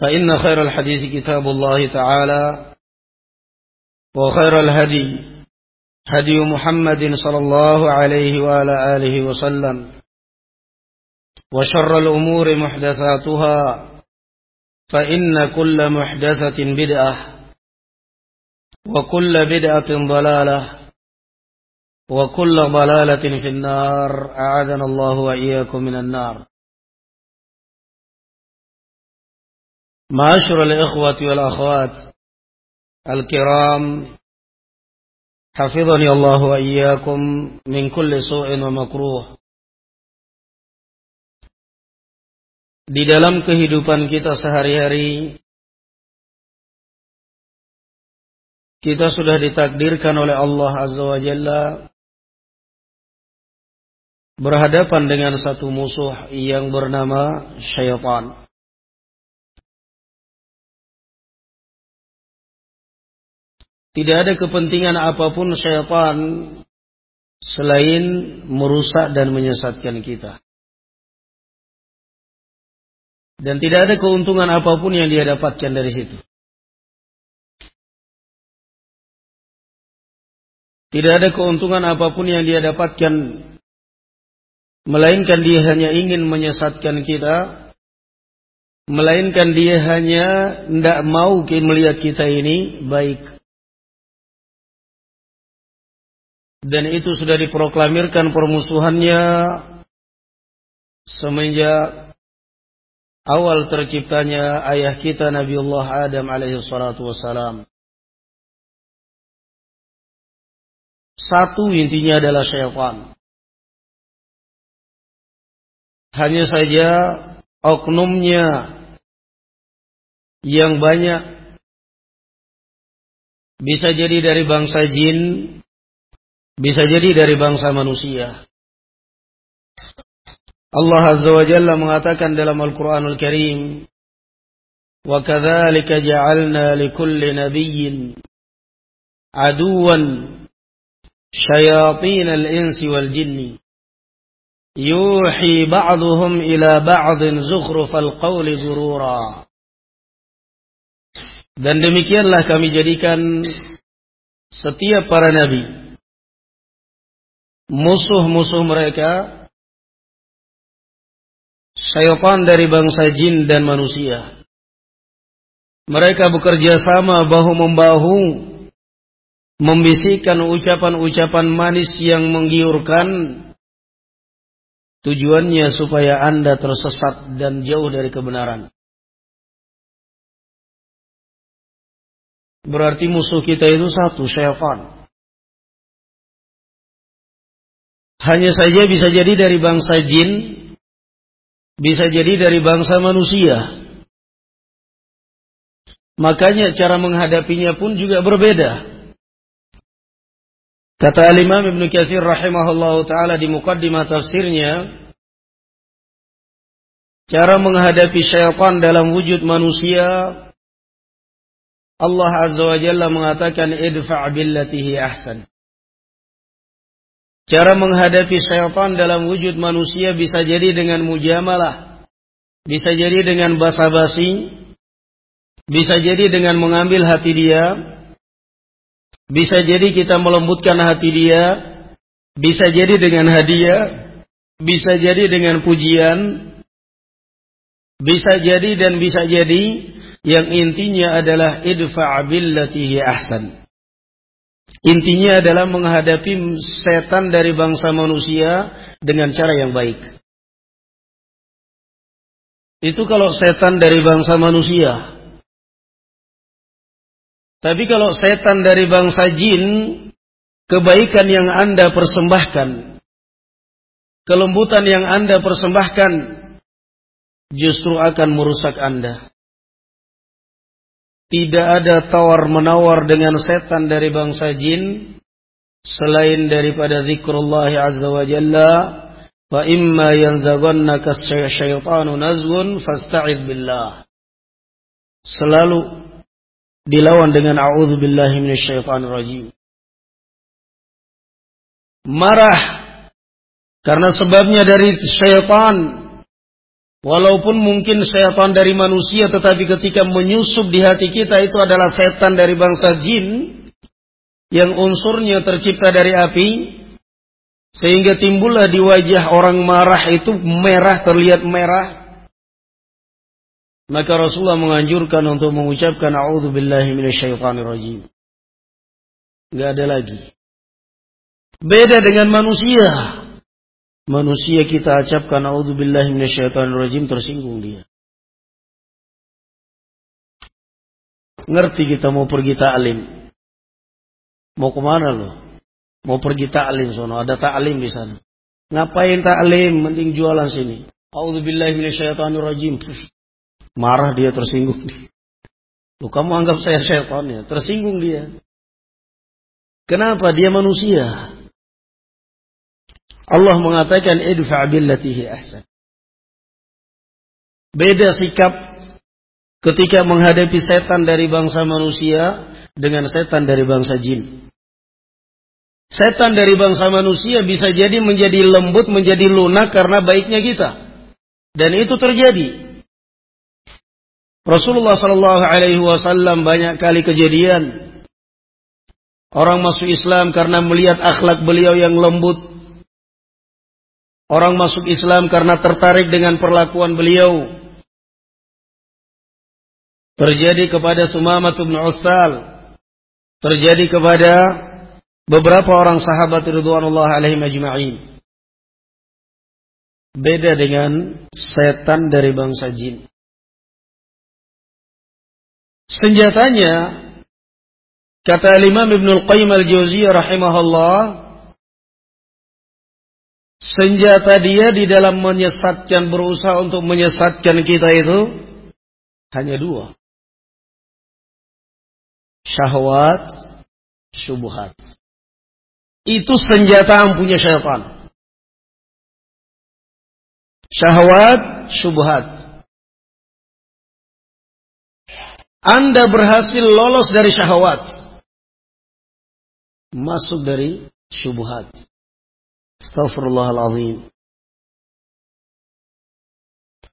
فإن خير الحديث كتاب الله تعالى وخير الهدي هدي محمد صلى الله عليه وعلى آله وسلم وشر الأمور محدثاتها فإن كل محدثة بدعة وكل بدعة ضلالة وكل ضلالة في النار أعاذنا الله وإياكم من النار. معاشر الإخوة والأخوات الكرام حفظني الله وإياكم من كل سوء ومكروه Di dalam kehidupan kita sehari-hari kita sudah ditakdirkan oleh Allah Azza wa Jalla berhadapan dengan satu musuh yang bernama syaitan. Tidak ada kepentingan apa pun syaitan selain merusak dan menyesatkan kita. Dan tidak ada keuntungan apa pun yang dia dapatkan dari situ. Tidak ada keuntungan apa pun yang dia dapatkan melainkan dia hanya ingin menyesatkan kita melainkan dia hanya tidak mau melihat kita ini baik dan itu sudah diproklamirkan permusuhannya semenjak awal terciptanya ayah kita Nabiullah Adam alaihi salatu wassalam. Satu intinya adalah syaitan. Hanya saja oknumnya yang banyak bisa jadi dari bangsa jin bisa jadi dari bangsa manusia. Allah Azza wa Jalla mengatakan dalam Al-Quranul Karim, وَكَذَلِكَ جَعَلْنَا لِكُلِّ نَبِيٍّ عَدُوًا شَيَاطِينَ الْإِنسِ وَالْجِنِّ يُوحِي بَعْضُهُمْ إِلَى بَعْضٍ زُخْرُفَ الْقَوْلِ غُرُورًا Dan demikianlah kami jadikan setiap para nabi musuh-musuh mereka syaitan dari bangsa jin dan manusia. Mereka bekerja sama bahu-membahu membisikkan ucapan-ucapan manis yang menggiurkan tujuannya supaya Anda tersesat dan jauh dari kebenaran. Berarti musuh kita itu satu, syaitan. Hanya saja bisa jadi dari bangsa jin, bisa jadi dari bangsa manusia. Makanya cara menghadapinya pun juga berbeda. Kata Al-Imam Ibn Kathir rahimahullah ta'ala di mukaddimah tafsirnya, cara menghadapi syaitan dalam wujud manusia Allah Azza wa Jalla mengatakan idfa' billatihi ahsan. Cara menghadapi syaitan dalam wujud manusia bisa jadi dengan mujamalah, bisa jadi dengan basa-basi, bisa jadi dengan mengambil hati dia, bisa jadi kita melembutkan hati dia, bisa jadi dengan hadiah, bisa jadi dengan pujian, bisa jadi dan bisa jadi yang intinya adalah idfa' billatihi ahsan. Intinya adalah menghadapi setan dari bangsa manusia dengan cara yang baik. Itu kalau setan dari bangsa manusia. Tapi kalau setan dari bangsa jin, kebaikan yang Anda persembahkan, kelembutan yang Anda persembahkan, justru akan merusak Anda. Tidak ada tawar-menawar dengan setan dari bangsa jin selain daripada zikrullah azza wa jalla fa imma yanzaghannaka syaitanu nazghun fasta'id billah. Selalu dilawan dengan a'udzubillahi minasyaitonir rajim. Marah karena sebabnya dari syaitan Walaupun mungkin setan dari manusia tetapi ketika menyusup di hati kita itu adalah setan dari bangsa jin yang unsurnya tercipta dari api sehingga timbullah di wajah orang marah itu merah terlihat merah. Maka Rasulullah menganjurkan untuk mengucapkan a'udzubillahi minasyaitonirrajim enggak ada lagi. Beda dengan manusia manusia kita acapkan auzubillahi minasyaitonirrajim tersinggung dia. Ngerti kita mau pergi ta'lim. Mau ke mana lo? Mau pergi ta'lim sono, ada ta'lim di sana. Ngapain ta'lim? Mending jualan sini. Auzubillahi minasyaitonirrajim. Marah dia tersinggung. Loh, kamu anggap saya syaitan ya? Tersinggung dia. Kenapa? Dia manusia. Allah mengatakan idfa' billatihi ahsan. Beda sikap ketika menghadapi setan dari bangsa manusia dengan setan dari bangsa jin. Setan dari bangsa manusia bisa jadi menjadi lembut, menjadi lunak karena baiknya kita. Dan itu terjadi. Rasulullah Shallallahu Alaihi Wasallam banyak kali kejadian orang masuk Islam karena melihat akhlak beliau yang lembut, Orang masuk Islam karena tertarik dengan perlakuan beliau. Terjadi kepada Sumamah bin Utsal. Terjadi kepada beberapa orang sahabat Ridwanullah alaihi majma'in. Beda dengan setan dari bangsa jin. Senjatanya kata Imam Ibnu Qayyim Al-Jauziyah rahimahullah Senjata dia di dalam menyesatkan, berusaha untuk menyesatkan kita itu hanya dua. Syahwat, syubhat. Itu senjata ampunya syaitan. Syahwat, syubhat. Anda berhasil lolos dari syahwat. Masuk dari syubhat. Astaghfirullahaladzim.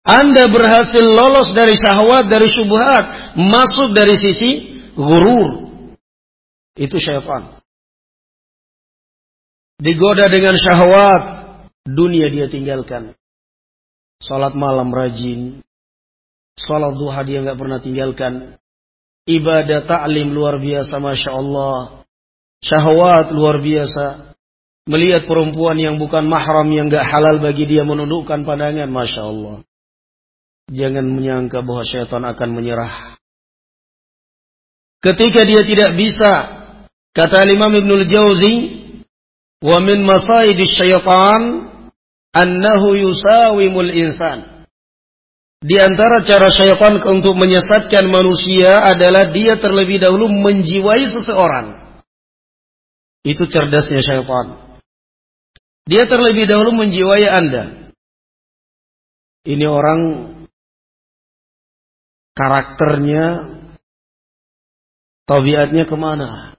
Anda berhasil lolos dari syahwat, dari syubhat, masuk dari sisi gurur. Itu syaitan. Digoda dengan syahwat, dunia dia tinggalkan. Salat malam rajin, salat duha dia nggak pernah tinggalkan. Ibadah ta'lim luar biasa, masya Allah. Syahwat luar biasa. Melihat perempuan yang bukan mahram yang gak halal bagi dia menundukkan pandangan. Masya Allah. Jangan menyangka bahwa syaitan akan menyerah. Ketika dia tidak bisa. Kata Imam Ibn Jauzi. Wa min masaidi syaitan. Annahu yusawimul insan. Di antara cara syaitan untuk menyesatkan manusia adalah dia terlebih dahulu menjiwai seseorang. Itu cerdasnya syaitan. Dia terlebih dahulu menjiwai Anda. ini orang karakternya, tabiatnya ke mana.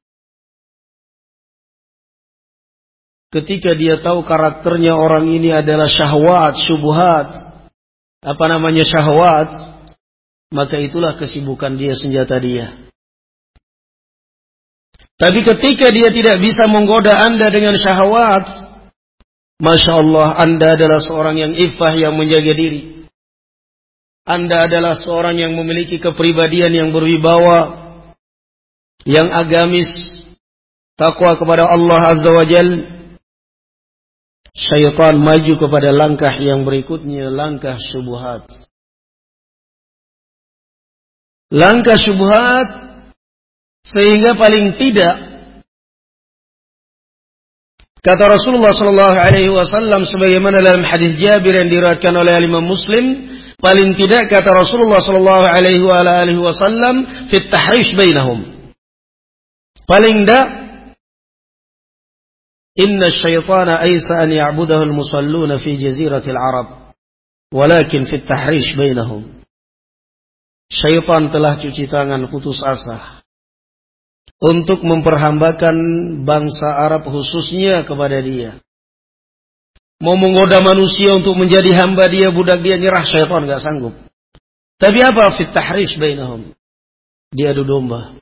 Ketika dia tahu karakternya orang ini adalah syahwat, syubhat, apa namanya syahwat, maka itulah kesibukan dia, senjata dia. Tapi ketika dia tidak bisa menggoda Anda dengan syahwat, Masya Allah, Anda adalah seorang yang ifah yang menjaga diri. Anda adalah seorang yang memiliki kepribadian yang berwibawa, yang agamis, takwa kepada Allah Azza wa Jal. Syaitan maju kepada langkah yang berikutnya, langkah syubhat. Langkah syubhat sehingga paling tidak Kata Rasulullah Shallallahu Alaihi Wasallam sebagaimana dalam hadis Jabir yang diriwayatkan oleh Imam Muslim, paling tidak kata Rasulullah Shallallahu Alaihi Wasallam fit tahrish bainahum. Paling tidak Inna syaitana aisa an ya'budahu al-musalluna fi jaziratil Arab. Walakin fit tahrish bainahum. Syaitan telah cuci tangan putus asa untuk memperhambakan bangsa Arab khususnya kepada dia. Mau menggoda manusia untuk menjadi hamba dia, budak dia nyerah syaitan nggak sanggup. Tapi apa fit tahrish bainahum? Dia adu domba.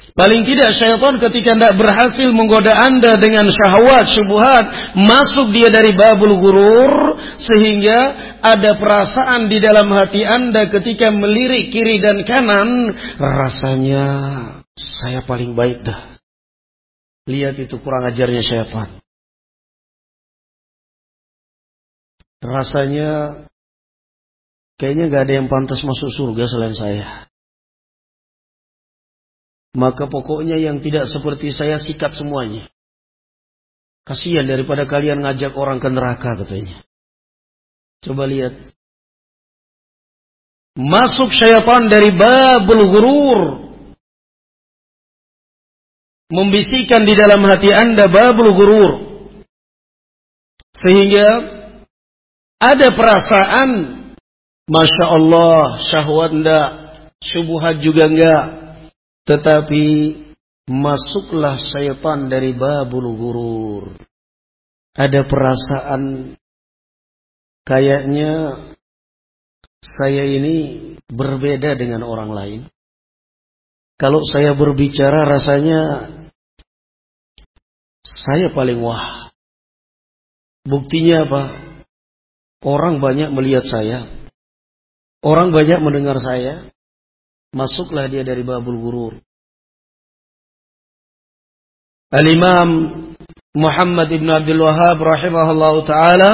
Paling tidak syaitan ketika tidak berhasil menggoda anda dengan syahwat, syubuhat, masuk dia dari babul gurur, sehingga ada perasaan di dalam hati anda ketika melirik kiri dan kanan, rasanya saya paling baik dah. Lihat itu kurang ajarnya syaitan. Rasanya kayaknya gak ada yang pantas masuk surga selain saya. Maka pokoknya yang tidak seperti saya sikat semuanya. Kasihan daripada kalian ngajak orang ke neraka katanya. Coba lihat. Masuk syaitan dari babul gurur. Membisikkan di dalam hati anda babul gurur. Sehingga ada perasaan. Masya Allah syahwat enggak. Syubuhat juga enggak tetapi masuklah syaitan dari babul gurur. Ada perasaan kayaknya saya ini berbeda dengan orang lain. Kalau saya berbicara rasanya saya paling wah. Buktinya apa? Orang banyak melihat saya. Orang banyak mendengar saya. Masuklah dia dari babul gurur. Al-Imam Muhammad ibn Abdul Wahab rahimahullah ta'ala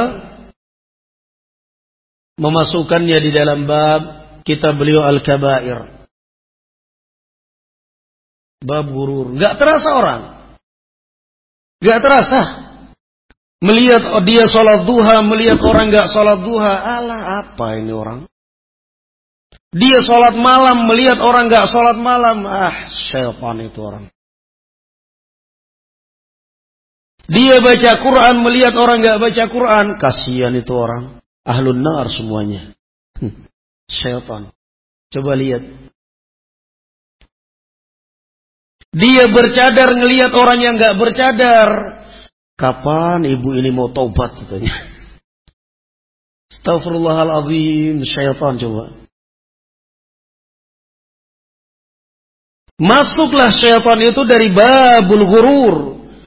memasukkannya di dalam bab kitab beliau Al-Kabair. Bab gurur. Gak terasa orang. Gak terasa. Melihat dia sholat duha, melihat orang gak sholat duha. Allah apa ini orang? Dia sholat malam, melihat orang gak sholat malam. Ah, syaitan itu orang. Dia baca Quran, melihat orang gak baca Quran. Kasihan itu orang. Ahlun nar semuanya. Hmm. Syaitan. Coba lihat. Dia bercadar ngelihat orang yang gak bercadar. Kapan ibu ini mau taubat katanya. Astagfirullahaladzim. Syaitan coba. Masuklah syaitan itu dari babul gurur.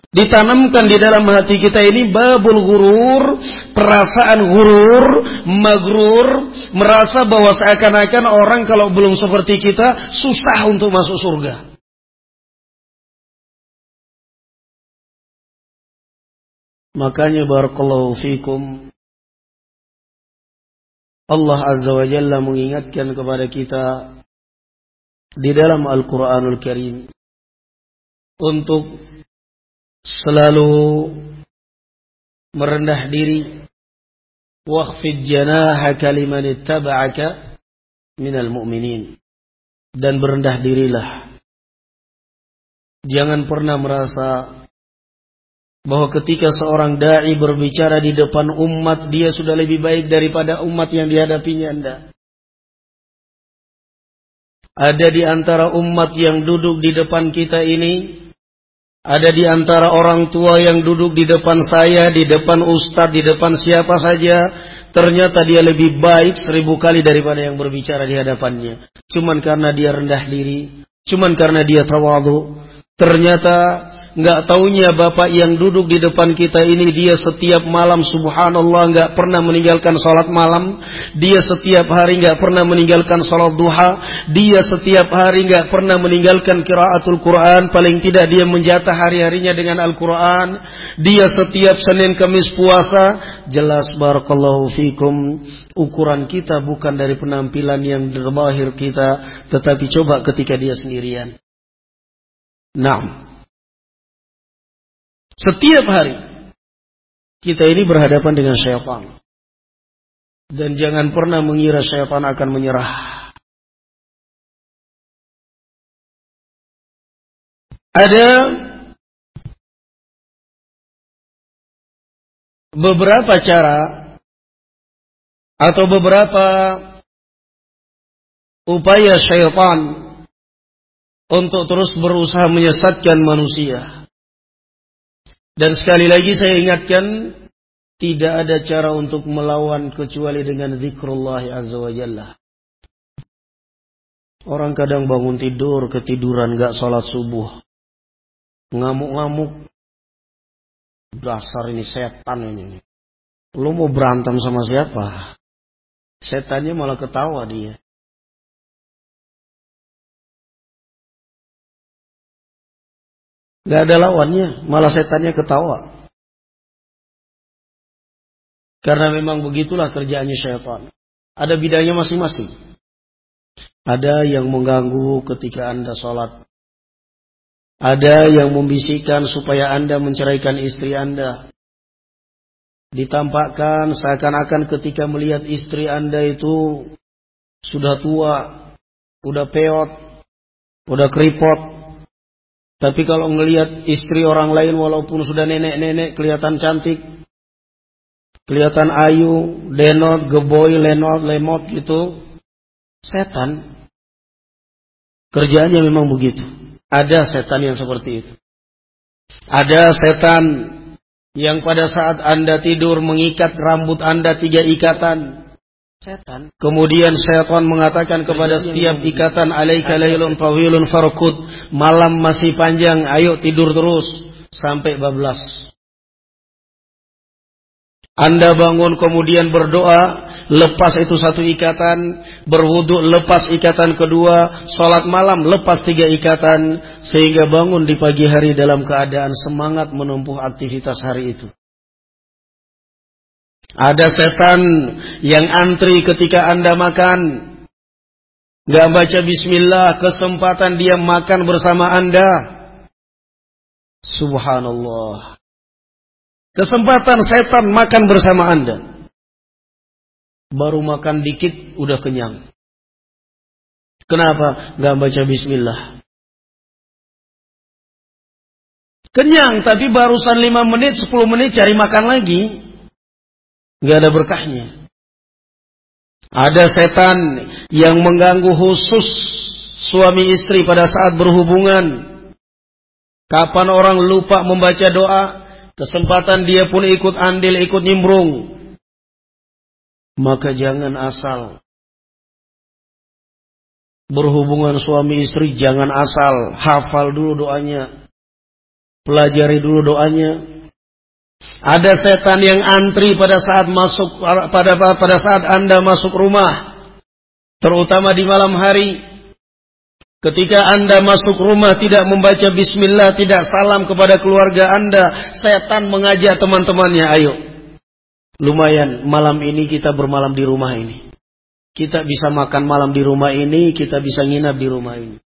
Ditanamkan di dalam hati kita ini babul gurur, perasaan gurur, magrur, merasa bahwa seakan-akan orang kalau belum seperti kita susah untuk masuk surga. Makanya barakallahu fikum Allah Azza wa Jalla mengingatkan kepada kita di dalam Al-Quranul Karim untuk selalu merendah diri. Waqfid janahaka liman ittaba'aka minal mu'minin. Dan berendah dirilah. Jangan pernah merasa bahwa ketika seorang dai berbicara di depan umat dia sudah lebih baik daripada umat yang dihadapinya Anda. Ada di antara umat yang duduk di depan kita ini ada di antara orang tua yang duduk di depan saya, di depan ustadz, di depan siapa saja. Ternyata dia lebih baik seribu kali daripada yang berbicara di hadapannya. Cuman karena dia rendah diri. Cuman karena dia tawadu. Ternyata nggak taunya bapak yang duduk di depan kita ini dia setiap malam subhanallah nggak pernah meninggalkan sholat malam. Dia setiap hari nggak pernah meninggalkan sholat duha. Dia setiap hari nggak pernah meninggalkan kiraatul Quran. Paling tidak dia menjatah hari-harinya dengan Al-Quran. Dia setiap Senin Kamis puasa. Jelas barakallahu fikum. Ukuran kita bukan dari penampilan yang terbahir kita. Tetapi coba ketika dia sendirian. Nah, setiap hari kita ini berhadapan dengan syaitan. Dan jangan pernah mengira syaitan akan menyerah. Ada beberapa cara atau beberapa upaya syaitan untuk terus berusaha menyesatkan manusia. Dan sekali lagi saya ingatkan, tidak ada cara untuk melawan kecuali dengan zikrullah azza wa jalla. Orang kadang bangun tidur, ketiduran, gak sholat subuh. Ngamuk-ngamuk. Dasar ini setan ini. Lu mau berantem sama siapa? Setannya malah ketawa dia. Gak ada lawannya, malah setannya ketawa. Karena memang begitulah kerjaannya syaitan. Ada bidangnya masing-masing. Ada yang mengganggu ketika Anda sholat. Ada yang membisikkan supaya Anda menceraikan istri Anda. Ditampakkan seakan-akan ketika melihat istri Anda itu sudah tua, udah peot, udah keripot, tapi kalau ngelihat istri orang lain walaupun sudah nenek-nenek kelihatan cantik, kelihatan ayu, denot, geboy, lenot, lemot gitu, setan. Kerjaannya memang begitu. Ada setan yang seperti itu. Ada setan yang pada saat Anda tidur mengikat rambut Anda tiga ikatan. Setan. Kemudian setan mengatakan kepada setiap ikatan alaika lailun tawilun farqud. Malam masih panjang, ayo tidur terus sampai bablas. Anda bangun kemudian berdoa, lepas itu satu ikatan, berwudu lepas ikatan kedua, sholat malam lepas tiga ikatan, sehingga bangun di pagi hari dalam keadaan semangat menempuh aktivitas hari itu. Ada setan yang antri ketika Anda makan. Gak baca bismillah, kesempatan dia makan bersama Anda. Subhanallah. Kesempatan setan makan bersama Anda. Baru makan dikit udah kenyang. Kenapa? Gak baca bismillah. Kenyang tapi barusan 5 menit, 10 menit cari makan lagi nggak ada berkahnya. Ada setan yang mengganggu khusus suami istri pada saat berhubungan. Kapan orang lupa membaca doa, kesempatan dia pun ikut andil, ikut nimbrung. Maka jangan asal berhubungan suami istri, jangan asal hafal dulu doanya. Pelajari dulu doanya, ada setan yang antri pada saat masuk pada pada saat Anda masuk rumah, terutama di malam hari. Ketika Anda masuk rumah tidak membaca bismillah, tidak salam kepada keluarga Anda, setan mengajak teman-temannya, ayo. Lumayan malam ini kita bermalam di rumah ini. Kita bisa makan malam di rumah ini, kita bisa nginap di rumah ini.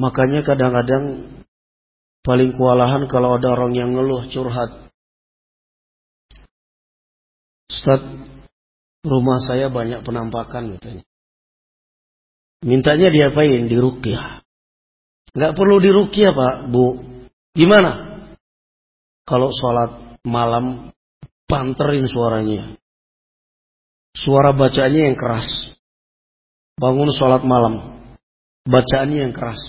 Makanya kadang-kadang Paling kewalahan kalau ada orang yang ngeluh curhat. Ustaz, rumah saya banyak penampakan katanya. Mintanya diapain? Dirukyah. Nggak perlu dirukia pak, bu. Gimana? Kalau sholat malam, banterin suaranya. Suara bacaannya yang keras. Bangun sholat malam. Bacaannya yang keras.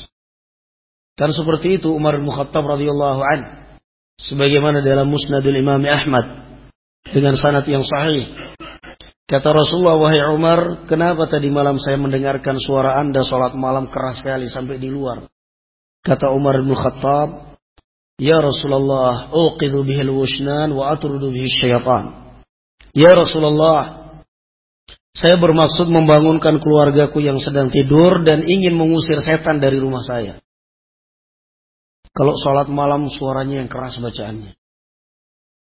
Dan seperti itu Umar bin Khattab radhiyallahu an sebagaimana dalam Musnadul Imam Ahmad dengan sanad yang sahih. Kata Rasulullah, wahai Umar, kenapa tadi malam saya mendengarkan suara anda sholat malam keras sekali sampai di luar? Kata Umar bin Khattab, Ya Rasulullah, uqidhu bihil wushnan wa atrudu bihi syaitan. Ya Rasulullah, saya bermaksud membangunkan keluargaku yang sedang tidur dan ingin mengusir setan dari rumah saya. Kalau sholat malam suaranya yang keras bacaannya.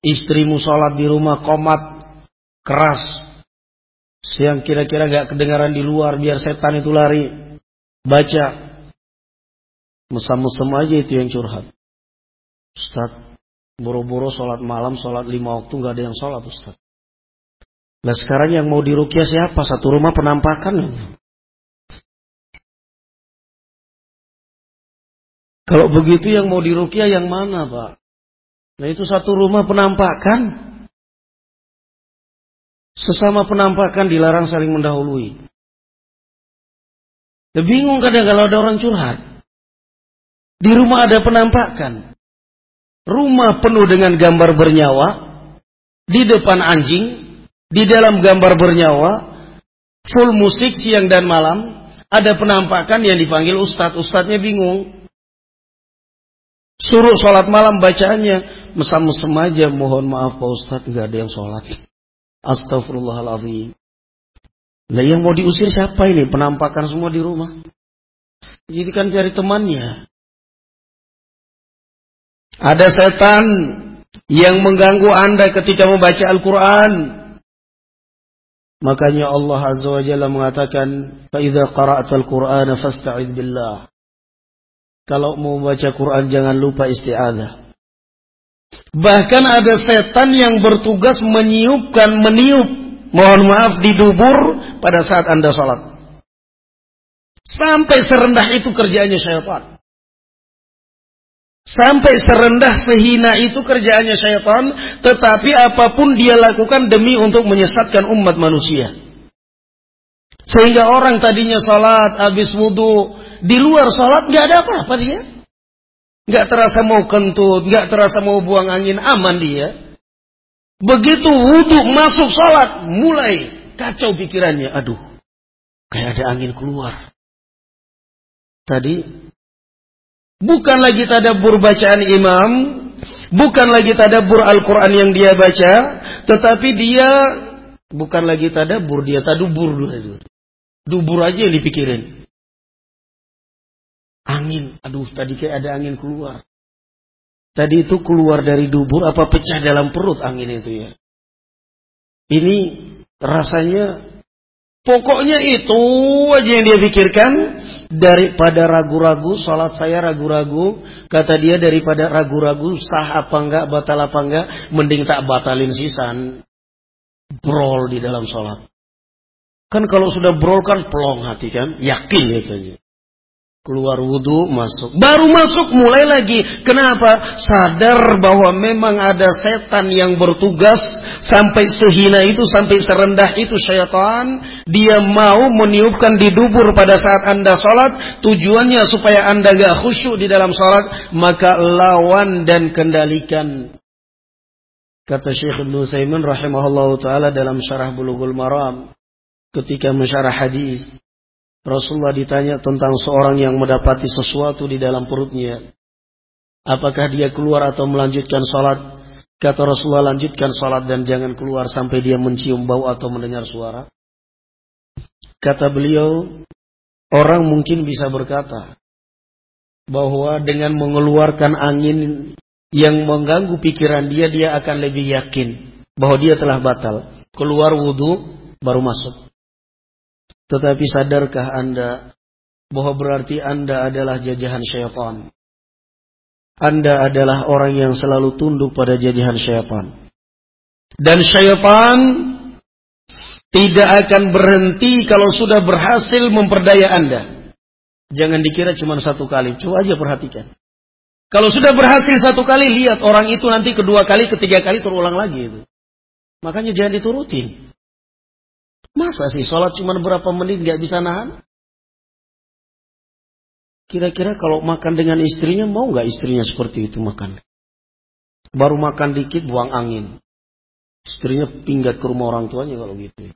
Istrimu sholat di rumah komat keras. Yang kira-kira gak kedengaran di luar biar setan itu lari. Baca. Mesam-mesem aja itu yang curhat. Ustaz, boro-boro sholat malam, sholat lima waktu gak ada yang sholat Ustaz. Nah sekarang yang mau dirukyah siapa? Satu rumah penampakan. Kalau begitu yang mau dirukyah yang mana Pak? Nah itu satu rumah penampakan. Sesama penampakan dilarang saling mendahului. Ya, bingung kadang kalau ada orang curhat. Di rumah ada penampakan. Rumah penuh dengan gambar bernyawa. Di depan anjing. Di dalam gambar bernyawa. Full musik siang dan malam. Ada penampakan yang dipanggil ustadz. Ustadznya bingung. Suruh sholat malam bacaannya. Mesam-mesem aja. Mohon maaf Pak Ustadz. Gak ada yang sholat. Astagfirullahaladzim. Nah yang mau diusir siapa ini? Penampakan semua di rumah. Jadi kan cari temannya. Ada setan yang mengganggu anda ketika membaca Al-Quran. Makanya Allah Azza wa Jalla mengatakan, فَإِذَا قَرَأْتَ الْقُرْآنَ فَاسْتَعِذْ بِاللَّهِ kalau mau baca Quran jangan lupa isti'adah. Bahkan ada setan yang bertugas meniupkan, meniup, mohon maaf, di dubur pada saat Anda sholat. Sampai serendah itu kerjaannya syaitan. Sampai serendah sehina itu kerjaannya syaitan. Tetapi apa pun dia lakukan demi untuk menyesatkan umat manusia. Sehingga orang tadinya sholat, habis wudhu, di luar sholat nggak ada apa-apa dia. Nggak terasa mau kentut, nggak terasa mau buang angin, aman dia. Begitu wudhu masuk sholat, mulai kacau pikirannya. Aduh, kayak ada angin keluar. Tadi bukan lagi tadabur bacaan imam, bukan lagi tadabur Al-Quran yang dia baca, tetapi dia bukan lagi tadabur, dia tadubur dulu. Dubur aja yang dipikirin. Angin, aduh tadi kayak ada angin keluar. Tadi itu keluar dari dubur apa pecah dalam perut angin itu ya. Ini rasanya pokoknya itu aja yang dia pikirkan. Daripada ragu-ragu sholat saya ragu-ragu. Kata dia daripada ragu-ragu sah apa enggak batal apa enggak mending tak batalin sisan. Brol di dalam sholat kan kalau sudah brol kan pelong hati kan? Yakin gitu Keluar wudhu, masuk. Baru masuk, mulai lagi. Kenapa? Sadar bahwa memang ada setan yang bertugas sampai sehina itu, sampai serendah itu syaitan. Dia mau meniupkan di dubur pada saat anda sholat. Tujuannya supaya anda gak khusyuk di dalam sholat. Maka lawan dan kendalikan. Kata Syekh Ibn Saimin rahimahullah ta'ala dalam syarah bulughul maram. Ketika mensyarah hadis. Rasulullah ditanya tentang seorang yang mendapati sesuatu di dalam perutnya. Apakah dia keluar atau melanjutkan sholat? Kata Rasulullah lanjutkan sholat dan jangan keluar sampai dia mencium bau atau mendengar suara. Kata beliau, orang mungkin bisa berkata bahwa dengan mengeluarkan angin yang mengganggu pikiran dia, dia akan lebih yakin bahwa dia telah batal. Keluar wudhu, baru masuk. Tetapi sadarkah Anda bahwa berarti Anda adalah jajahan syaitan? Anda adalah orang yang selalu tunduk pada jajahan syaitan. Dan syaitan tidak akan berhenti kalau sudah berhasil memperdaya Anda. Jangan dikira cuma satu kali. Coba aja perhatikan. Kalau sudah berhasil satu kali, lihat orang itu nanti kedua kali, ketiga kali terulang lagi. Itu. Makanya jangan diturutin. Masa sih sholat cuma berapa menit gak bisa nahan? Kira-kira kalau makan dengan istrinya, mau gak istrinya seperti itu makan? Baru makan dikit, buang angin. Istrinya pinggat ke rumah orang tuanya kalau gitu.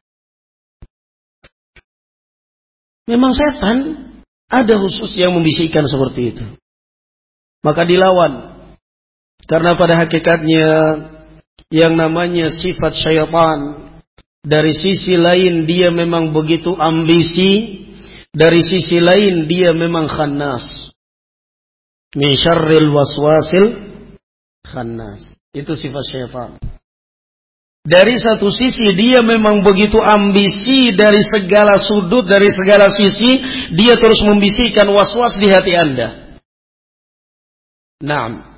Memang setan ada khusus yang membisikkan seperti itu maka dilawan. Karena pada hakikatnya yang namanya sifat syaitan dari sisi lain dia memang begitu ambisi. Dari sisi lain dia memang khannas. Min syarril waswasil khannas. Itu sifat syaitan. Dari satu sisi dia memang begitu ambisi dari segala sudut, dari segala sisi. Dia terus membisikkan waswas di hati anda. Naam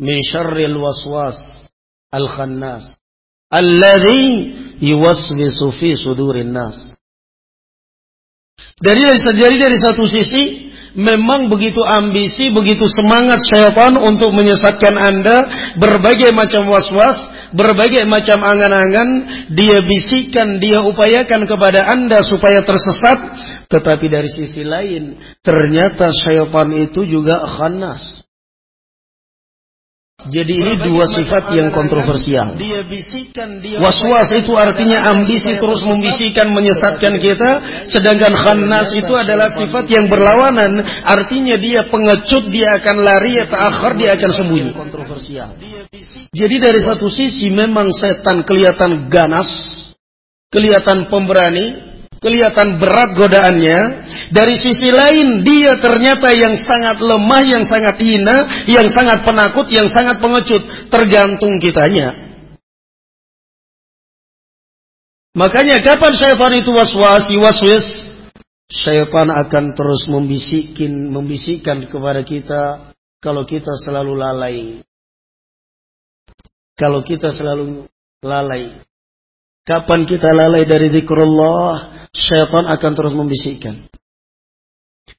min syarril waswas al khannas alladhi yuwaswisu fi sudurin nas. Dari jadi dari satu sisi memang begitu ambisi, begitu semangat syaitan untuk menyesatkan Anda berbagai macam was-was, berbagai macam angan-angan, dia bisikan, dia upayakan kepada Anda supaya tersesat, tetapi dari sisi lain ternyata syaitan itu juga khanas. Jadi ini dua sifat yang kontroversial. Was-was itu artinya ambisi terus membisikkan, menyesatkan kita. Sedangkan khannas itu adalah sifat yang berlawanan. Artinya dia pengecut, dia akan lari, atau akhir dia akan sembunyi. Jadi dari satu sisi memang setan kelihatan ganas, kelihatan pemberani, kelihatan berat godaannya. Dari sisi lain dia ternyata yang sangat lemah, yang sangat hina, yang sangat penakut, yang sangat pengecut. Tergantung kitanya. Makanya kapan syaitan itu waswasi, waswis, syaitan akan terus membisikin, membisikkan kepada kita kalau kita selalu lalai. Kalau kita selalu lalai. Kapan kita lalai dari zikrullah, syaitan akan terus membisikkan.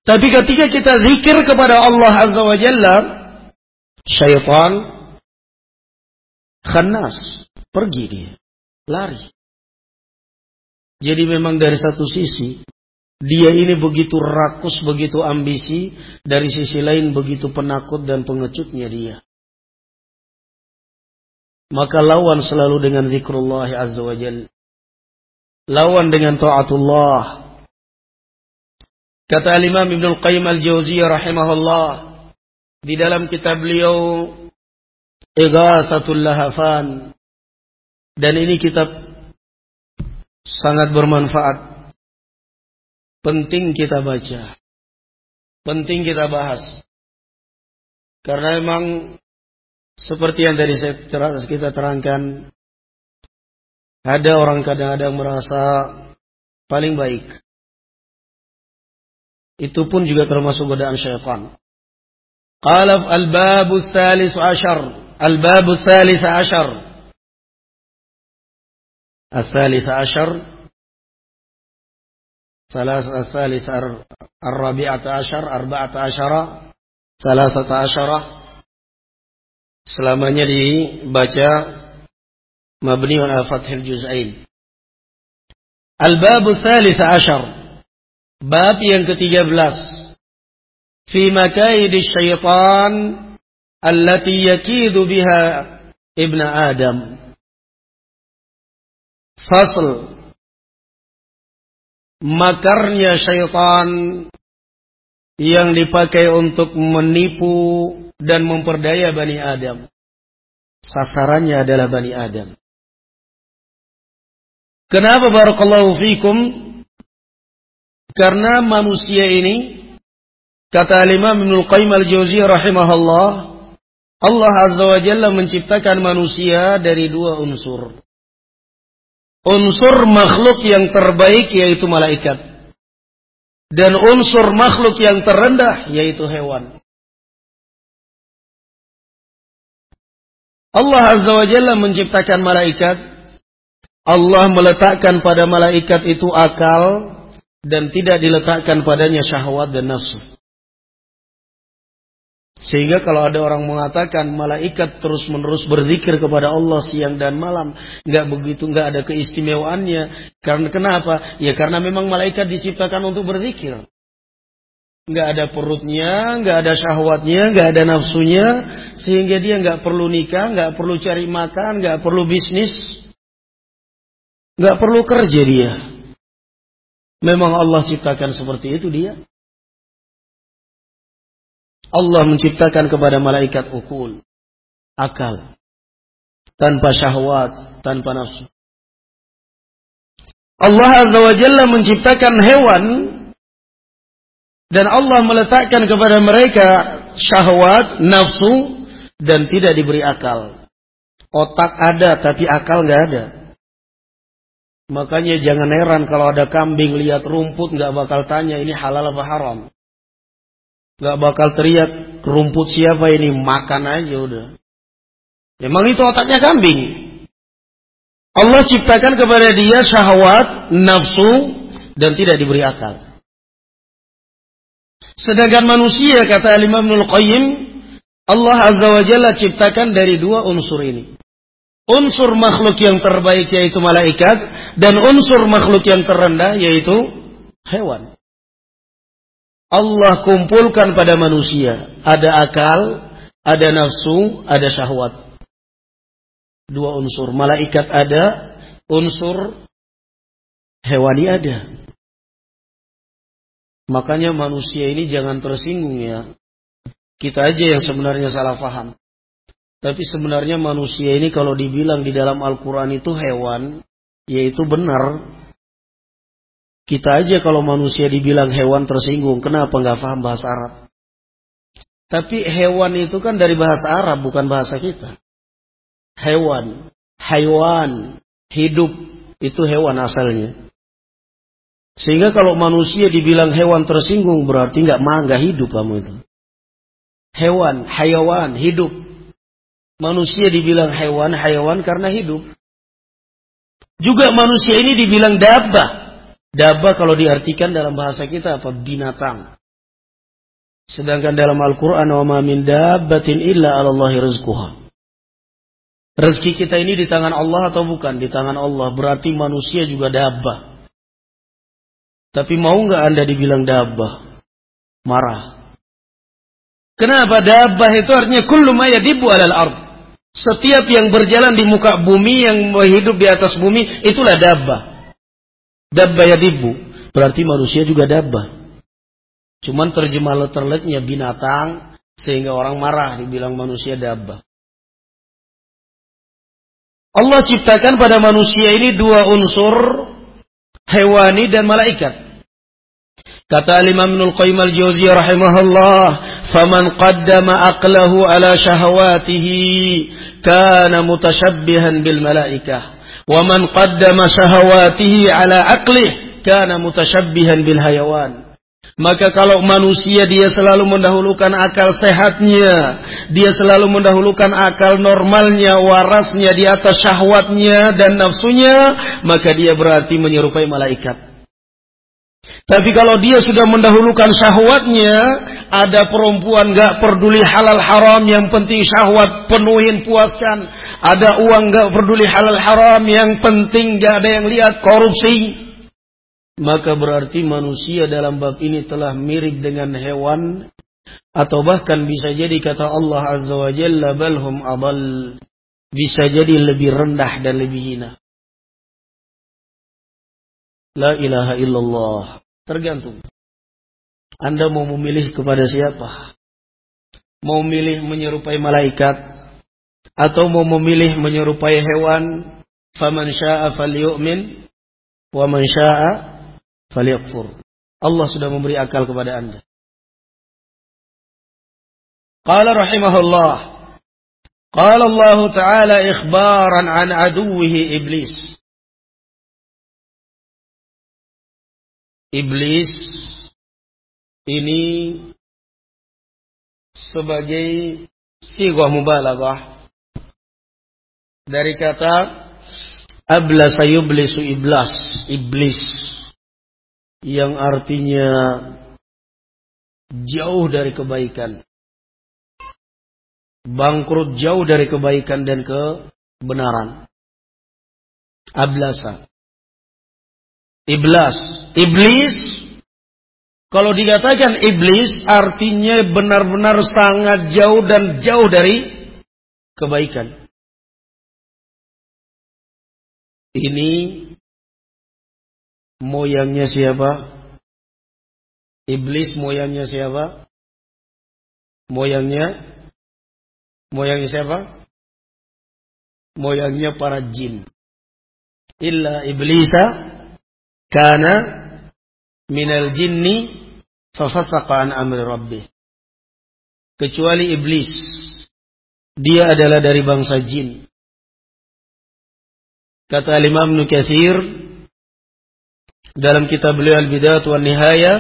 Tapi ketika kita zikir kepada Allah Azza wa Jalla, syaitan khanas, pergi dia, lari. Jadi memang dari satu sisi, dia ini begitu rakus, begitu ambisi, dari sisi lain begitu penakut dan pengecutnya dia. Maka lawan selalu dengan zikrullah azza wa jalla lawan dengan taatullah. Kata Imam Ibnu Qayyim Al-Jauziyah rahimahullah di dalam kitab beliau Ighasatul Lahafan dan ini kitab sangat bermanfaat. Penting kita baca. Penting kita bahas. Karena memang seperti yang tadi kita terangkan, ada orang kadang-kadang merasa paling baik. Itu pun juga termasuk godaan syaitan. Qalaf al-babu salis ashar. Al-babu salis ashar. Al-salis ashar. Salas as-salis ar-rabi'ata ashar. arba'at ashara. Salasat ashara selamanya dibaca mabni ala fathil juz'ain. Al-babu thalith ashar. Bab yang ke-13. Fi makaidi syaitan allati yakidu biha ibn Adam. Fasl. Makarnya syaitan yang dipakai untuk menipu dan memperdaya Bani Adam. Sasarannya adalah Bani Adam. Kenapa barakallahu fikum? Karena manusia ini kata Imam Ibnu Qayyim Al-Jauziyah rahimahullah, Allah Azza wa Jalla menciptakan manusia dari dua unsur. Unsur makhluk yang terbaik yaitu malaikat. Dan unsur makhluk yang terendah yaitu hewan. Allah Azza wa Jalla menciptakan malaikat Allah meletakkan pada malaikat itu akal dan tidak diletakkan padanya syahwat dan nafsu. Sehingga kalau ada orang mengatakan malaikat terus-menerus berzikir kepada Allah siang dan malam, nggak begitu, nggak ada keistimewaannya. Karena kenapa? Ya karena memang malaikat diciptakan untuk berzikir. Nggak ada perutnya, nggak ada syahwatnya, nggak ada nafsunya, sehingga dia nggak perlu nikah, nggak perlu cari makan, nggak perlu bisnis, nggak perlu kerja dia. Memang Allah ciptakan seperti itu dia. Allah menciptakan kepada malaikat ukul, akal, tanpa syahwat, tanpa nafsu. Allah Azza wa Jalla menciptakan hewan dan Allah meletakkan kepada mereka syahwat, nafsu dan tidak diberi akal. Otak ada tapi akal nggak ada. Makanya jangan heran kalau ada kambing lihat rumput nggak bakal tanya ini halal apa haram. Gak bakal teriak rumput siapa ini makan aja udah. Emang itu otaknya kambing. Allah ciptakan kepada dia syahwat, nafsu dan tidak diberi akal. Sedangkan manusia kata Imam Ibnu Qayyim, Allah Azza wa Jalla ciptakan dari dua unsur ini. Unsur makhluk yang terbaik yaitu malaikat dan unsur makhluk yang terendah yaitu hewan. Allah kumpulkan pada manusia. Ada akal, ada nafsu, ada syahwat. Dua unsur. Malaikat ada, unsur hewani ada. Makanya manusia ini jangan tersinggung ya. Kita aja yang sebenarnya salah paham. Tapi sebenarnya manusia ini kalau dibilang di dalam Al-Quran itu hewan, yaitu benar. Kita aja kalau manusia dibilang hewan tersinggung, kenapa nggak paham bahasa Arab? Tapi hewan itu kan dari bahasa Arab, bukan bahasa kita. Hewan, hewan, hidup, itu hewan asalnya. Sehingga kalau manusia dibilang hewan tersinggung, berarti nggak nggak hidup kamu itu. Hewan, hayawan, hidup. Manusia dibilang hewan, hayawan karena hidup. Juga manusia ini dibilang dabah. Daba kalau diartikan dalam bahasa kita apa? Binatang. Sedangkan dalam Al-Quran, wa ma min dabbatin illa alallahi rizquha. Rezeki kita ini di tangan Allah atau bukan? Di tangan Allah. Berarti manusia juga dabah. Tapi mau nggak anda dibilang dabah? Marah. Kenapa dabah itu artinya kullu ma yadibu alal ard. Setiap yang berjalan di muka bumi, yang hidup di atas bumi, itulah dabah. Dabba yadibu. Berarti manusia juga dabba. Cuman terjemah letterletnya binatang. Sehingga orang marah dibilang manusia dabba. Allah ciptakan pada manusia ini dua unsur. Hewani dan malaikat. Kata Imam Ibnul Qayyim al-Jauziyah rahimahullah, "Faman qaddama aqlahu ala syahawatihi kana mutashabbihan bil malaikah." Wa man qaddama syahawatihi ala aqlih kana mutasyabbihan. Maka kalau manusia dia selalu mendahulukan akal sehatnya, dia selalu mendahulukan akal normalnya, warasnya di atas syahwatnya dan nafsunya, maka dia berarti menyerupai malaikat. Tapi kalau dia sudah mendahulukan syahwatnya, ada perempuan gak peduli halal haram, yang penting syahwat penuhin puaskan. Ada uang gak peduli halal haram, yang penting gak ada yang lihat korupsi. Maka berarti manusia dalam bab ini telah mirip dengan hewan. Atau bahkan bisa jadi kata Allah Azza wa Jalla balhum abal. Bisa jadi lebih rendah dan lebih hina. La ilaha illallah. Tergantung. Anda mau memilih kepada siapa? Mau memilih menyerupai malaikat atau mau memilih menyerupai hewan? Faman syaa'a falyu'min wa man syaa'a falyakfur. Allah sudah memberi akal kepada Anda. Qala rahimahullah Qala Allah Ta'ala ikhbaran an aduwihi iblis iblis ini sebagai sigah mubalaghah dari kata ablasa yublisu iblas iblis yang artinya jauh dari kebaikan. Bangkrut jauh dari kebaikan dan kebenaran. Ablasa. Iblis. Iblis. Kalau dikatakan iblis artinya benar-benar sangat jauh dan jauh dari kebaikan. Ini moyangnya siapa? Iblis moyangnya siapa? Moyangnya moyangnya siapa? Moyangnya para jin. Illa iblisa kana minal jinni fafasaqa an amri rabbih. Kecuali iblis. Dia adalah dari bangsa jin. Kata Imam Nukathir dalam kitab beliau Al-Bidayah wa Nihayah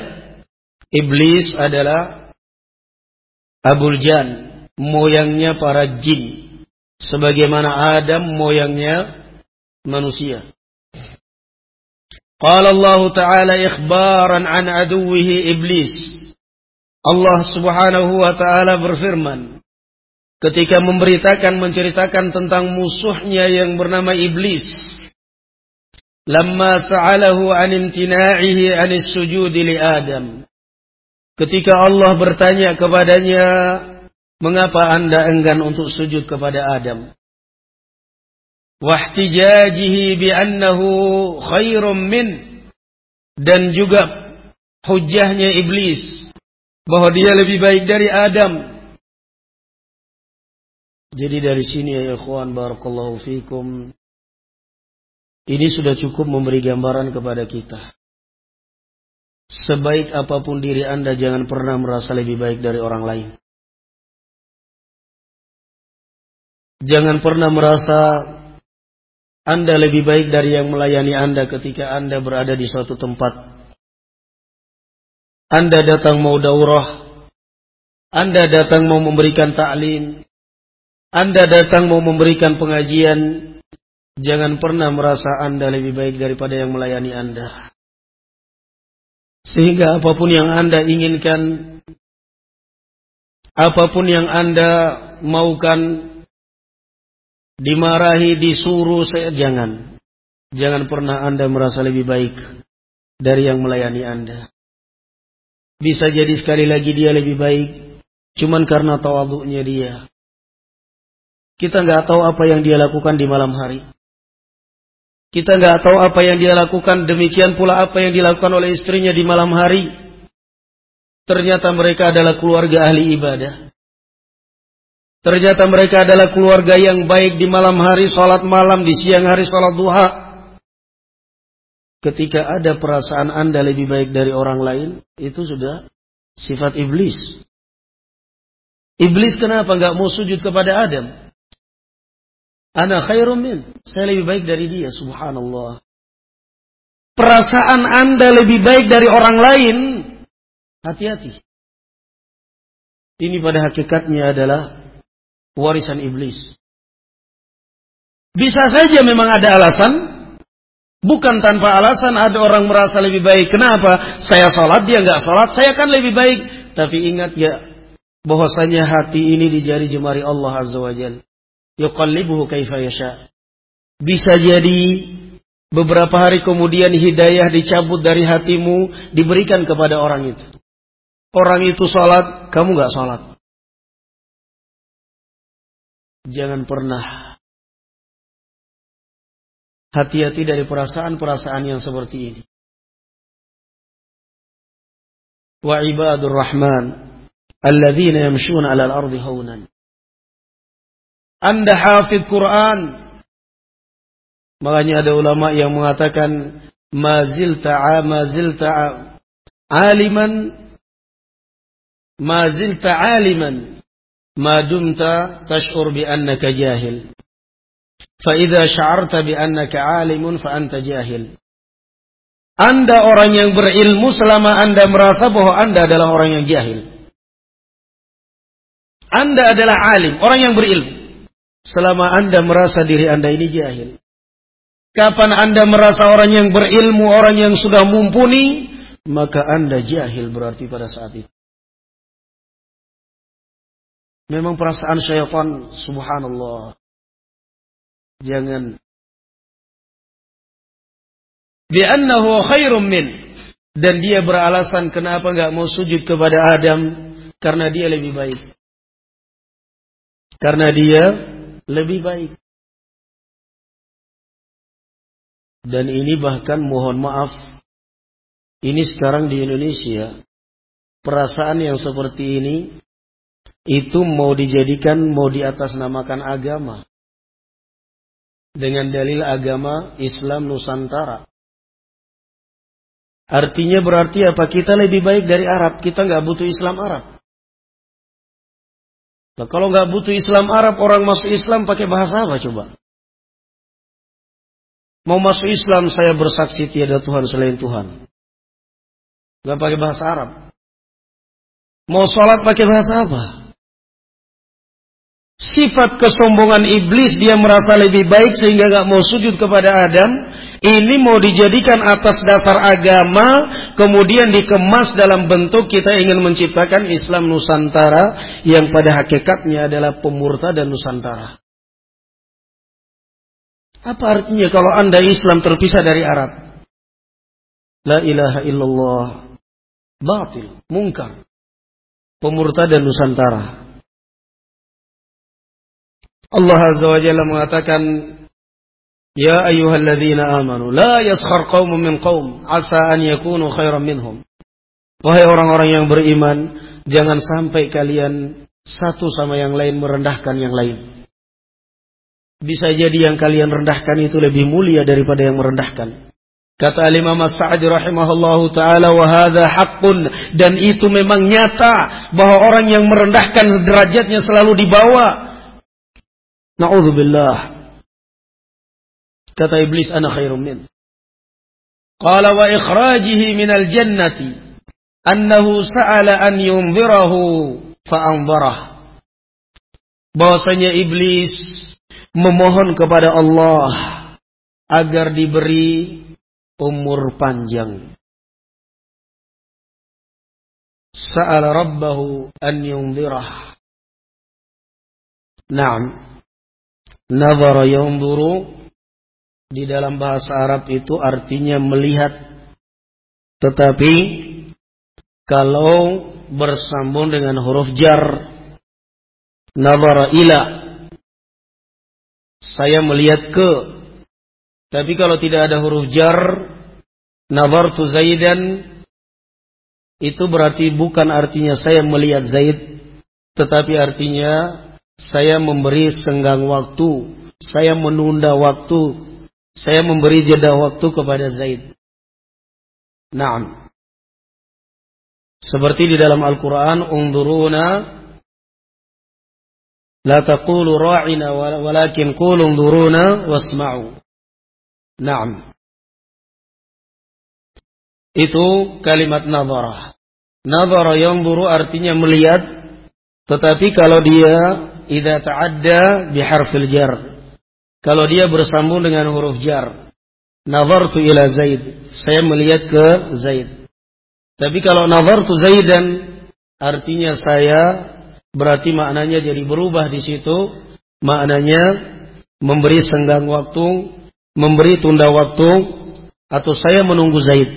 Iblis adalah Abul Jan, moyangnya para jin. Sebagaimana Adam moyangnya manusia. Qala Allah Ta'ala ikhbaran an aduwihi iblis. Allah Subhanahu wa taala berfirman ketika memberitakan menceritakan tentang musuhnya yang bernama iblis. Lamma sa'alahu an imtina'ihi an sujudi li Adam. Ketika Allah bertanya kepadanya, mengapa anda enggan untuk sujud kepada Adam? Wahtijajihi bi'annahu khairum min. Dan juga hujahnya iblis. Bahwa dia lebih baik dari Adam. Jadi dari sini ya ikhwan barakallahu fikum. Ini sudah cukup memberi gambaran kepada kita. Sebaik apa pun diri Anda jangan pernah merasa lebih baik dari orang lain. Jangan pernah merasa Anda lebih baik dari yang melayani Anda ketika Anda berada di suatu tempat. Anda datang mau daurah. Anda datang mau memberikan taklim. Anda datang mau memberikan pengajian. Jangan pernah merasa Anda lebih baik daripada yang melayani Anda. Sehingga apa pun yang Anda inginkan, apa pun yang Anda maukan, dimarahi, disuruh, saya jangan. Jangan pernah Anda merasa lebih baik dari yang melayani Anda. Bisa jadi sekali lagi dia lebih baik, cuman karena tawaduknya dia. Kita nggak tahu apa yang dia lakukan di malam hari. Kita nggak tahu apa yang dia lakukan, demikian pula apa yang dilakukan oleh istrinya di malam hari. Ternyata mereka adalah keluarga ahli ibadah. Ternyata mereka adalah keluarga yang baik di malam hari, sholat malam, di siang hari, sholat duha. Ketika ada perasaan anda lebih baik dari orang lain, itu sudah sifat iblis. Iblis kenapa nggak mau sujud kepada Adam? Ana khairum min. Saya lebih baik dari dia, subhanallah. Perasaan Anda lebih baik dari orang lain, hati-hati. Ini pada hakikatnya adalah warisan iblis. Bisa saja memang ada alasan, bukan tanpa alasan ada orang merasa lebih baik. Kenapa? Saya sholat, dia nggak sholat, saya kan lebih baik. Tapi ingat ya, bahwasanya hati ini di jari jemari Allah Azza wa Jalla yuqallibuhu kaifa yasha. Bisa jadi beberapa hari kemudian hidayah dicabut dari hatimu diberikan kepada orang itu. Orang itu sholat, kamu nggak sholat. Jangan pernah hati-hati dari perasaan-perasaan yang seperti ini. Wa ibadur rahman alladzina yamshuna 'alal ardi haunan. Anda hafid Quran. Makanya ada ulama yang mengatakan mazil ta'a mazil ta'a aliman annaka jahil. Fa idza sya'arta bi annaka alimun fa anta jahil. Anda orang yang berilmu selama Anda merasa bahwa Anda adalah orang yang jahil. Anda adalah alim, orang yang berilmu. Selama Anda merasa diri Anda ini jahil. Kapan Anda merasa orang yang berilmu, orang yang sudah mumpuni, maka Anda jahil berarti pada saat itu. Memang perasaan syaitan, subhanallah. Jangan. Bi'annahu khairum min. Dan dia beralasan kenapa nggak mau sujud kepada Adam. Karena dia lebih baik. Karena dia lebih baik. Dan ini bahkan mohon maaf. Ini sekarang di Indonesia. Perasaan yang seperti ini itu mau dijadikan, mau diatasnamakan agama. Dengan dalil agama Islam Nusantara. Artinya berarti apa? Kita lebih baik dari Arab. Kita nggak butuh Islam Arab. Nah, kalau nggak butuh Islam Arab, orang masuk Islam pakai bahasa apa coba? Mau masuk Islam, saya bersaksi tiada Tuhan selain Tuhan. Nggak pakai bahasa Arab. Mau sholat pakai bahasa apa? Sifat kesombongan iblis dia merasa lebih baik sehingga gak mau sujud kepada Adam. Ini mau dijadikan atas dasar agama, kemudian dikemas dalam bentuk kita ingin menciptakan Islam Nusantara yang pada hakikatnya adalah pemurta dan Nusantara. Apa artinya kalau anda Islam terpisah dari Arab? La ilaha illallah. Batil, mungkar. Pemurta dan Nusantara. Allah Azza wa Jalla mengatakan Ya ayyuhalladzina amanu la yaskhar qaumun min qaum asa an yakunu khairan minhum. Wahai orang-orang yang beriman jangan sampai kalian satu sama yang lain merendahkan yang lain. Bisa jadi yang kalian rendahkan itu lebih mulia daripada yang merendahkan. Kata Imam As-Sa'di rahimahullahu taala wa hadha haqqun dan itu memang nyata bahwa orang yang merendahkan derajatnya selalu dibawa Na'udzubillah. Kata iblis, ana khairum min. Qala wa ikhrajihi minal jannati. Annahu sa'ala an yunzirahu fa'anzarah. Bahwasanya iblis memohon kepada Allah agar diberi umur panjang. Sa'ala rabbahu an yunzirah. Naam. Nazara yanzuru di dalam bahasa Arab itu artinya melihat. Tetapi kalau bersambung dengan huruf jar nazara ila saya melihat ke tapi kalau tidak ada huruf jar nazartu zaidan itu berarti bukan artinya saya melihat Zaid tetapi artinya saya memberi senggang waktu, saya menunda waktu, saya memberi jeda waktu kepada Zaid. Naam. Seperti di dalam Al-Quran, Unduruna, La taqulu ra'ina walakin qulu unduruna wasma'u. Naam. Itu kalimat nazarah. Yang buru artinya melihat. Tetapi kalau dia idza ta'adda biharfil jar. Kalau dia bersambung dengan huruf jar. Nazartu ila Zaid. Saya melihat ke Zaid. Tapi kalau nazartu Zaidan artinya saya berarti maknanya jadi berubah di situ. Maknanya memberi senggang waktu, memberi tunda waktu atau saya menunggu Zaid.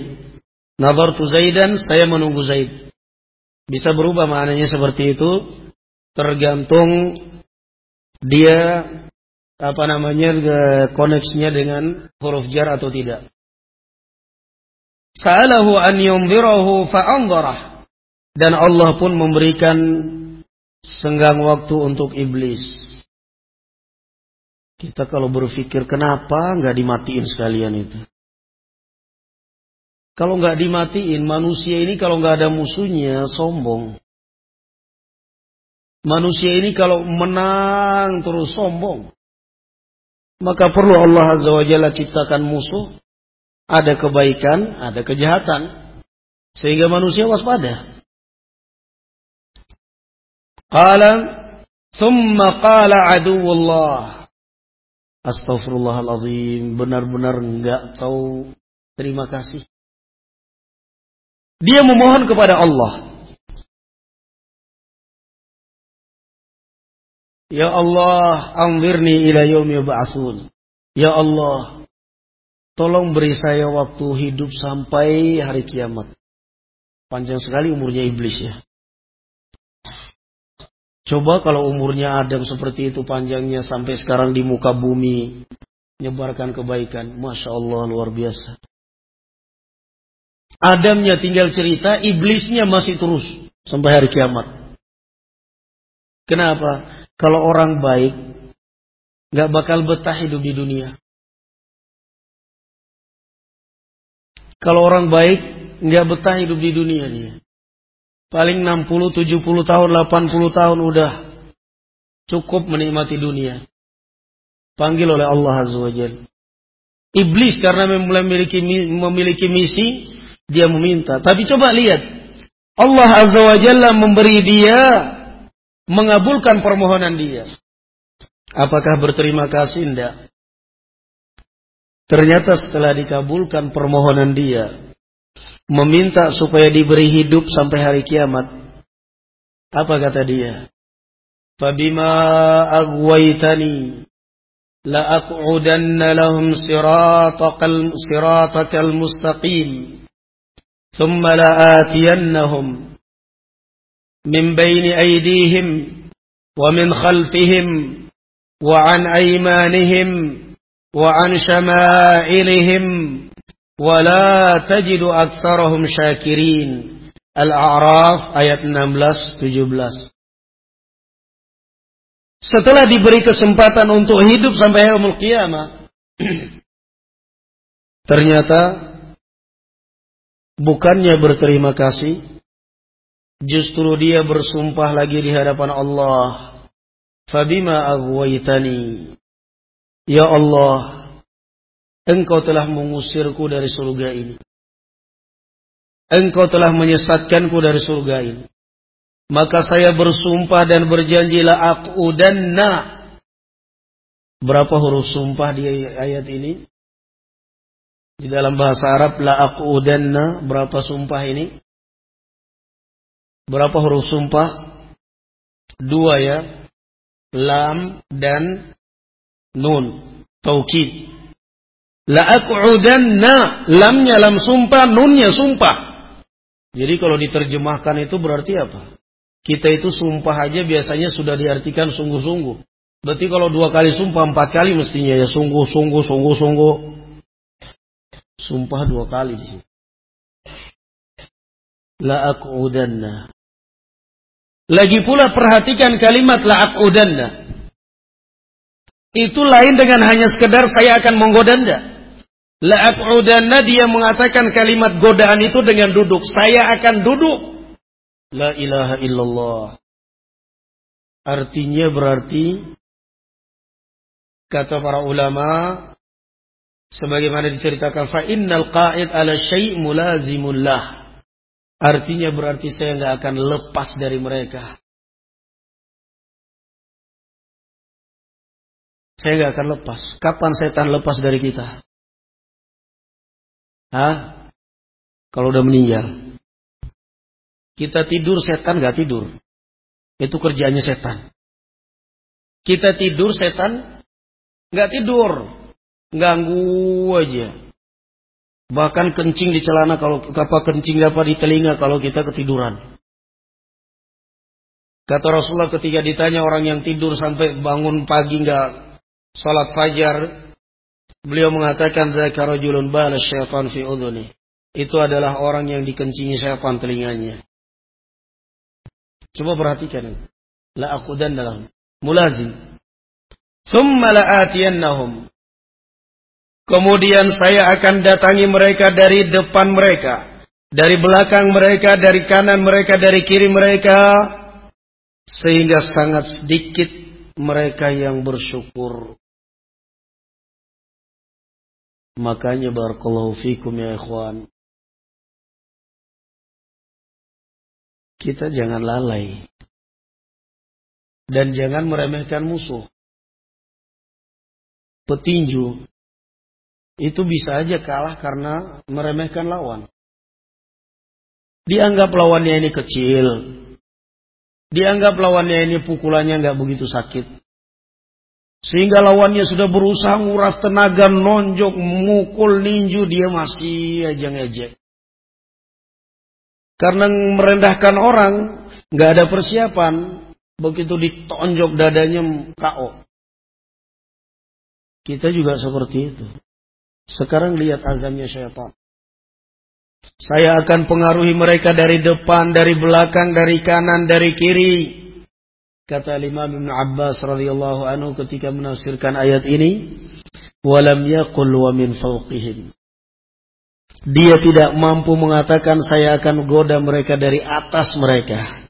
Nazartu Zaidan, saya menunggu Zaid. Bisa berubah maknanya seperti itu tergantung dia apa namanya koneksinya dengan huruf jar atau tidak. Sa'alahu an yunzirahu fa'anzarah. Dan Allah pun memberikan senggang waktu untuk iblis. Kita kalau berpikir kenapa nggak dimatiin sekalian itu. Kalau nggak dimatiin manusia ini kalau nggak ada musuhnya sombong. Manusia ini kalau menang terus sombong. Maka perlu Allah Azza wa Jalla ciptakan musuh. Ada kebaikan, ada kejahatan. Sehingga manusia waspada. Qala, thumma qala aduwullah. Astaghfirullahaladzim. Benar-benar enggak tahu terima kasih. Dia memohon kepada Allah. Ya Allah, anzirni ila yaumi ba'atsun. Ya Allah, tolong beri saya waktu hidup sampai hari kiamat. Panjang sekali umurnya iblis ya. Coba kalau umurnya Adam seperti itu panjangnya sampai sekarang di muka bumi. Nyebarkan kebaikan. Masya Allah luar biasa. Adamnya tinggal cerita, iblisnya masih terus sampai hari kiamat. Kenapa? Kalau orang baik, nggak bakal betah hidup di dunia. Kalau orang baik, nggak betah hidup di dunia dia. Paling 60, 70 tahun, 80 tahun udah cukup menikmati dunia. Panggil oleh Allah Azza wa Jalla. Iblis karena memiliki memiliki misi, dia meminta. Tapi coba lihat, Allah Azza wa Jalla memberi dia mengabulkan permohonan dia. Apakah berterima kasih? Tidak. Ternyata setelah dikabulkan permohonan dia, meminta supaya diberi hidup sampai hari kiamat. Apa kata dia? Fabima aghwaytani la aq'udanna lahum siratakal siratakal mustaqim thumma la atiyannahum wa min khalfihim wa an aymanihim wa an shama'ilihim Wala tajidu aktsarahum syakirin. Al-A'raf ayat 16 17. Setelah diberi kesempatan untuk hidup sampai yaumul qiyamah, ternyata bukannya berterima kasih, justru dia bersumpah lagi di hadapan Allah. Fabima aghwaytani. Ya Allah, Engkau telah mengusirku dari surga ini. Engkau telah menyesatkanku dari surga ini. Maka saya bersumpah dan berjanji la aqudanna. Berapa huruf sumpah di ayat ini? Di dalam bahasa Arab la aqudanna berapa sumpah ini? Berapa huruf sumpah? Dua ya. Lam dan nun. Taukid. Aqudanna lamnya lam sumpah, nunnya sumpah. Jadi kalau diterjemahkan itu berarti apa? Kita itu sumpah aja biasanya sudah diartikan sungguh-sungguh. Berarti kalau dua kali sumpah empat kali mestinya ya sungguh, sungguh, sungguh, sungguh. Sumpah dua kali di sini. La aqudanna. Lagi pula perhatikan kalimat la aqudanna. Itu lain dengan hanya sekedar saya akan menggoda anda. La'aqudanna dia mengatakan kalimat godaan itu dengan duduk. Saya akan duduk. La ilaha illallah. Artinya berarti kata para ulama sebagaimana diceritakan fa innal qa'id ala syai' mulazimullah. Artinya berarti saya nggak akan lepas dari mereka. Saya nggak akan lepas. Kapan setan lepas dari kita? Hah? Kalau udah meninggal. Kita tidur, setan gak tidur. Itu kerjanya setan. Kita tidur, setan gak tidur. Ganggu aja. Bahkan kencing di celana kalau apa kencing apa di telinga kalau kita ketiduran. Kata Rasulullah ketika ditanya orang yang tidur sampai bangun pagi nggak sholat fajar, Beliau mengatakan zakarajulun bala syaitan fi udhuni. Itu adalah orang yang dikencingi syaitan telinganya. Coba perhatikan. La aqudan dalam mulazim. Thumma la'atiyannahum. Kemudian saya akan datangi mereka dari depan mereka, dari belakang mereka, dari kanan mereka, dari kiri mereka, sehingga sangat sedikit mereka yang bersyukur. Makanya barakallahu fikum ya ikhwan. Kita jangan lalai. Dan jangan meremehkan musuh. Petinju itu bisa aja kalah karena meremehkan lawan. Dianggap lawannya ini kecil. Dianggap lawannya ini pukulannya nggak begitu sakit. Sehingga lawannya sudah berusaha nguras tenaga, nonjok, mukul, ninju, dia masih aja ngejek. Karena merendahkan orang, nggak ada persiapan, begitu ditonjok dadanya KO. Kita juga seperti itu. Sekarang lihat azamnya syaitan. Saya akan pengaruhi mereka dari depan, dari belakang, dari kanan, dari kiri. Kata Imam Ibn Abbas radhiyallahu anhu ketika menafsirkan ayat ini, "Walam yaqul wa min fawqihim." Dia tidak mampu mengatakan saya akan goda mereka dari atas mereka.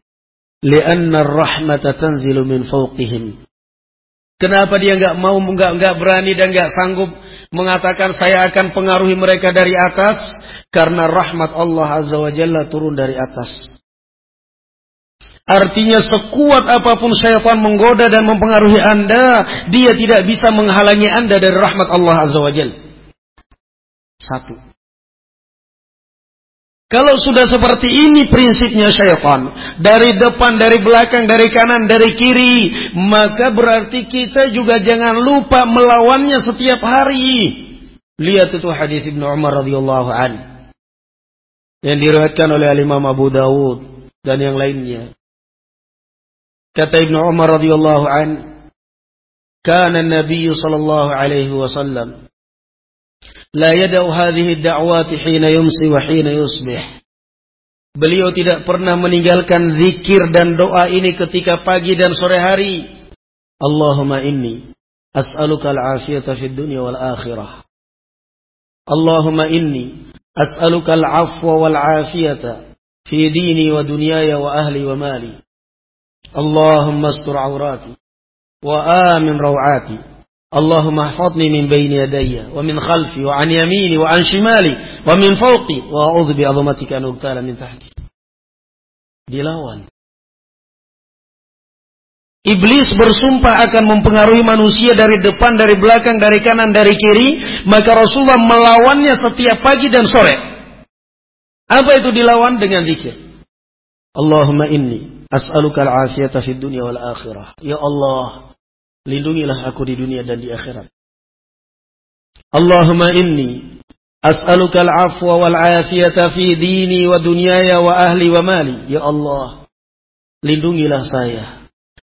Lianna rahmata tanzilu min fawqihim. Kenapa dia nggak mau, nggak nggak berani dan nggak sanggup mengatakan saya akan pengaruhi mereka dari atas? Karena rahmat Allah Azza wa Jalla turun dari atas. Artinya sekuat apa pun syaitan menggoda dan mempengaruhi anda, dia tidak bisa menghalangi anda dari rahmat Allah Azza wa Jal. Satu. Kalau sudah seperti ini prinsipnya syaitan, dari depan, dari belakang, dari kanan, dari kiri, maka berarti kita juga jangan lupa melawannya setiap hari. Lihat itu hadis Ibnu Umar radhiyallahu an yang diriwayatkan oleh Imam Abu Dawud dan yang lainnya. Kata Ibn Umar radhiyallahu an, "Kana Nabi sallallahu alaihi wasallam la yada'u hadhihi ad-da'wati hina yumsi wa hina yusbih." Beliau tidak pernah meninggalkan zikir dan doa ini ketika pagi dan sore hari. Allahumma inni as'aluka al-afiyata fid dunya wal akhirah. Allahumma inni as'aluka al-afwa wal afiyata fi dini wa dunyaya wa ahli wa mali. Allahumma ahfadni min baini adaya, wa min khalfi wa an yamini wa an shimali wa min fawqi wa a'udzu bi 'azamatika an min. Dilawan. Iblis bersumpah akan mempengaruhi manusia dari depan, dari belakang, dari kanan, dari kiri. Maka Rasulullah melawannya setiap pagi dan sore. Apa itu dilawan? Dengan zikir. Allahumma inni as'aluka al-afiyata fid dunya wal akhirah. Ya Allah, lindungilah aku di dunia dan di akhirat. Allahumma inni as'aluka al-afwa wal afiyata fi dini wa dunyaya wa ahli wa mali. Ya Allah, lindungilah saya.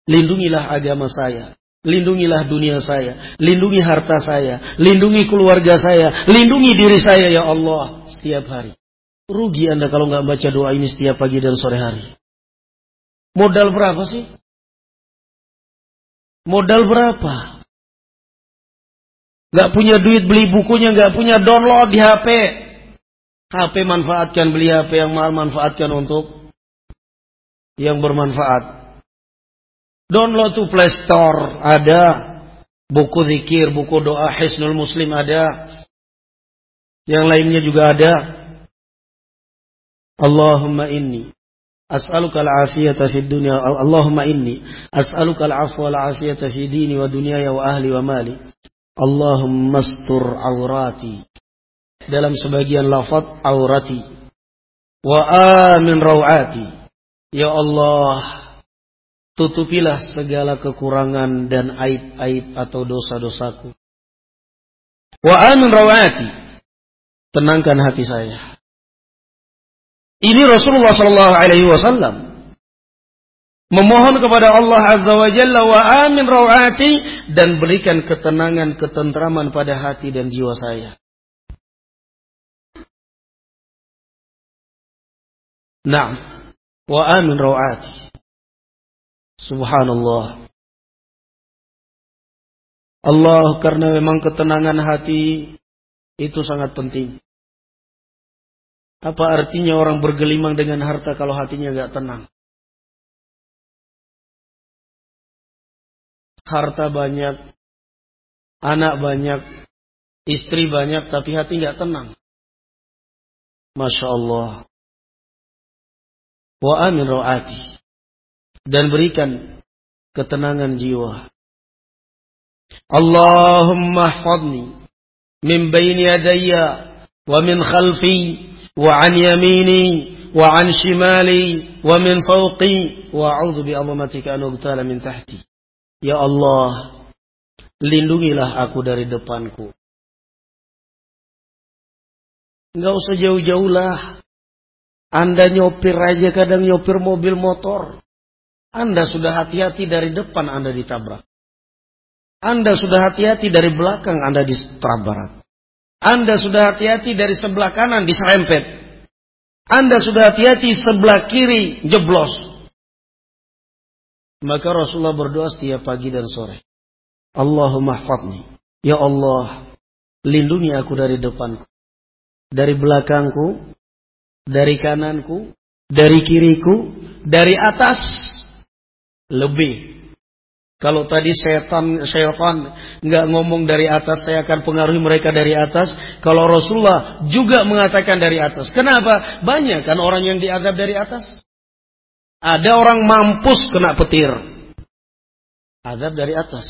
Lindungilah agama saya. Lindungilah dunia saya, lindungi harta saya, lindungi keluarga saya, lindungi diri saya ya Allah setiap hari. Rugi Anda kalau nggak baca doa ini setiap pagi dan sore hari. Modal berapa sih? Modal berapa? Gak punya duit beli bukunya, gak punya download di HP. HP manfaatkan beli HP yang mahal manfaatkan untuk yang bermanfaat. Download tuh Play Store ada, buku zikir, buku doa Hisnul Muslim ada. Yang lainnya juga ada. Allahumma inni أسألك العافية في الدنيا اللهم إني أسألك العفو والعافية في ديني ودنياي وأهلي ومالي اللهم استر عوراتي dalam sebagian lafaz aurati wa amin rawati ya Allah tutupilah segala kekurangan dan aib-aib atau dosa-dosaku wa amin rawati tenangkan hati saya ini Rasulullah Shallallahu Alaihi Wasallam memohon kepada Allah Azza wa Jalla wa amin rawati dan berikan ketenangan, ketentraman pada hati dan jiwa saya. Nah, wa amin rawati. Subhanallah. Allah karena memang ketenangan hati itu sangat penting. Apa artinya orang bergelimang dengan harta kalau hatinya nggak tenang? Harta banyak, anak banyak, istri banyak, tapi hati nggak tenang. Masya Allah. Wa amin ro'ati. Dan berikan ketenangan jiwa. Allahumma hafadni min baini yadayya wa min khalfi وعن يميني wa an shimali wa min fawqi wa a'udzu bi azamatika an ugtala min tahti. Ya Allah, lindungilah aku dari depanku. Enggak usah jauh-jauh lah. Anda nyopir aja kadang nyopir mobil motor. Anda sudah hati-hati dari depan Anda ditabrak. Anda sudah hati-hati dari belakang Anda ditabrak. Anda sudah hati-hati dari sebelah kanan diserempet. Anda sudah hati-hati sebelah kiri jeblos. Maka Rasulullah berdoa setiap pagi dan sore. Allahumma hafadni. Ya Allah, lindungi aku dari depanku. Dari belakangku. Dari kananku. Dari kiriku. Dari atas. Lebih kalau tadi setan setan nggak ngomong dari atas, saya akan pengaruhi mereka dari atas. Kalau Rasulullah juga mengatakan dari atas. Kenapa? Banyak kan orang yang diadab dari atas. Ada orang mampus kena petir. Adab dari atas.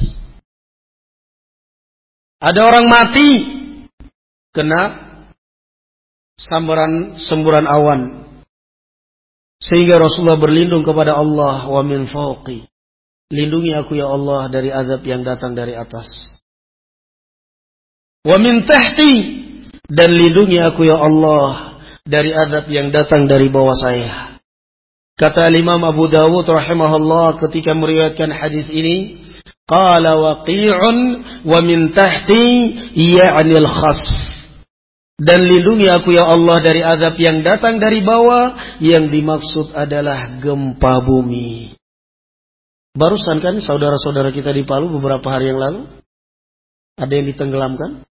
Ada orang mati kena sambaran semburan awan. Sehingga Rasulullah berlindung kepada Allah wa min fawqi Lindungi aku ya Allah dari azab yang datang dari atas. Wa min tahti dan lindungi aku ya Allah dari azab yang datang dari bawah saya. Kata Imam Abu Dawud rahimahullah ketika meriwayatkan hadis ini, qala waqi'un wa min tahti ya'ni al-khasf. Dan lindungi aku ya Allah dari azab yang datang dari bawah yang dimaksud adalah gempa bumi. Barusan kan saudara-saudara kita di Palu beberapa hari yang lalu ada yang ditenggelamkan.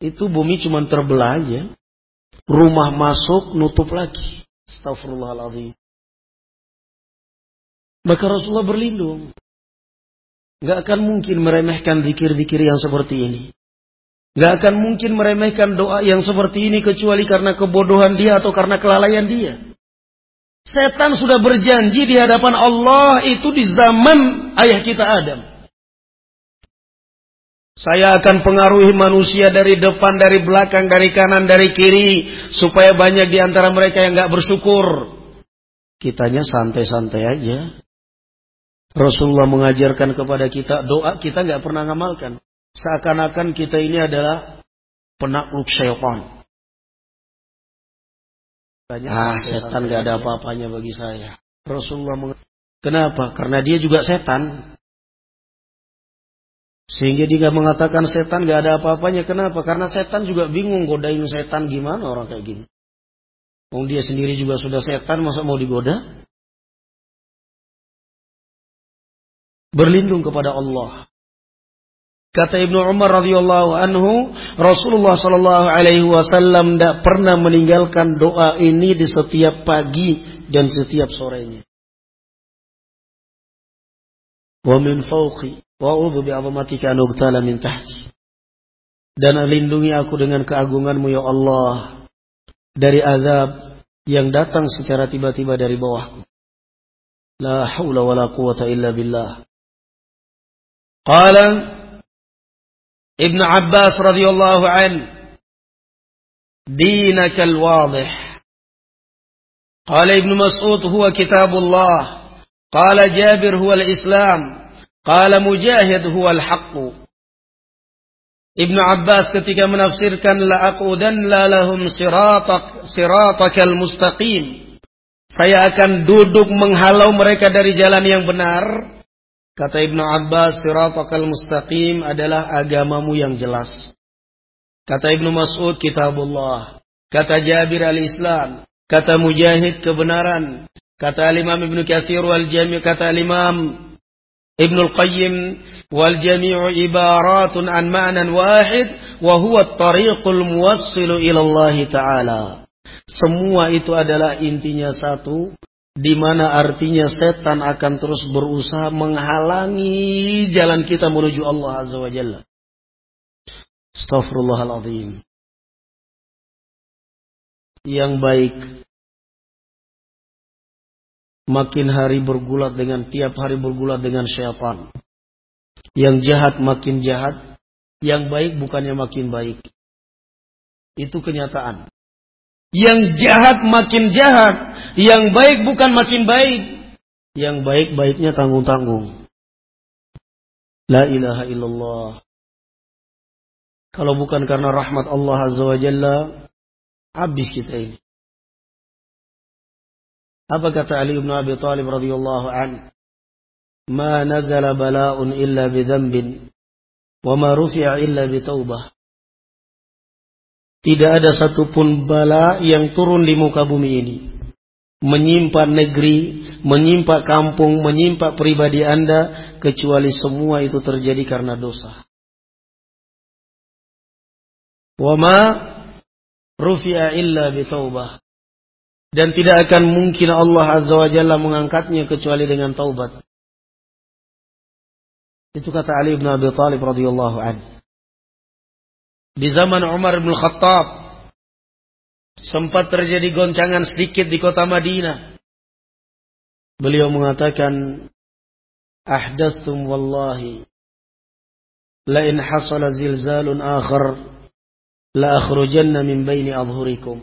Itu bumi cuma terbelah aja. Rumah masuk nutup lagi. Astagfirullahaladzim. Maka Rasulullah berlindung. Gak akan mungkin meremehkan zikir-zikir yang seperti ini. Gak akan mungkin meremehkan doa yang seperti ini kecuali karena kebodohan dia atau karena kelalaian dia. Setan sudah berjanji di hadapan Allah itu di zaman ayah kita Adam. Saya akan pengaruhi manusia dari depan, dari belakang, dari kanan, dari kiri. Supaya banyak di antara mereka yang gak bersyukur. Kitanya santai-santai aja. Rasulullah mengajarkan kepada kita doa kita gak pernah ngamalkan. Seakan-akan kita ini adalah penakluk syaitan. Ah, setan gak ada apa-apanya bagi saya. Rasulullah meng... Kenapa? Karena dia juga setan. Sehingga dia mengatakan setan gak ada apa-apanya. Kenapa? Karena setan juga bingung godain setan gimana orang kayak gini. Wong dia sendiri juga sudah setan, masa mau digoda? Berlindung kepada Allah. Kata Ibnu Umar radhiyallahu anhu, Rasulullah sallallahu alaihi wasallam tidak pernah meninggalkan doa ini di setiap pagi dan setiap sorenya. Wa min fawqi wa a'udzu bi 'azamatika an min tahti. Dan lindungi aku dengan keagunganmu ya Allah dari azab yang datang secara tiba-tiba dari bawahku. La haula wala quwata illa billah. Qala Ibnu Abbas radhiyallahu an dinakal wadih. Qala Ibnu Mas'ud huwa kitabullah. Qala Jabir huwa al-Islam. Qala Mujahid huwa al-haqq. Ibnu Abbas ketika menafsirkan la aqudan la lahum siratak siratakal mustaqim. Saya akan duduk menghalau mereka dari jalan yang benar. Kata Ibnu Abbas, siratakal mustaqim adalah agamamu yang jelas. Kata Ibnu Mas'ud, kitabullah. Kata Jabir al-Islam. Kata Mujahid, kebenaran. Kata Imam Ibnu Katsir wal Jami' kata Imam Ibnu Al-Qayyim wal jami'u ibaratun an ma'nan wahid wa huwa at-tariqul muwassilu ila Allah taala. Semua itu adalah intinya satu, di mana artinya setan akan terus berusaha menghalangi jalan kita menuju Allah Azza wa Jalla. Astaghfirullahaladzim. Yang baik makin hari bergulat dengan tiap hari bergulat dengan syaitan. Yang jahat makin jahat, yang baik bukannya makin baik. Itu kenyataan. Yang jahat makin jahat. Yang baik bukan makin baik. Yang baik-baiknya tanggung-tanggung. La ilaha illallah. Kalau bukan karena rahmat Allah Azza wa Jalla, habis kita ini. Apa kata Ali bin Abi Thalib radhiyallahu an? Ma nazala bala'un illa bi dhanbin wa ma rufi'a illa bi taubah. Tidak ada satupun bala yang turun di muka bumi ini. Menyimpan negeri, menyimpan kampung, menyimpan pribadi Anda, kecuali semua itu terjadi karena dosa. Wa ma rufi'a illa bi taubah. Dan tidak akan mungkin Allah Azza wa Jalla mengangkatnya kecuali dengan taubat. Itu kata Ali bin Abi Thalib radhiyallahu anhu. Di zaman Umar bin Khattab sempat terjadi goncangan sedikit di kota Madinah. Beliau mengatakan, "Ahdatstum wallahi la in hasala zilzalun akhar la akhrujanna min baini adhurikum."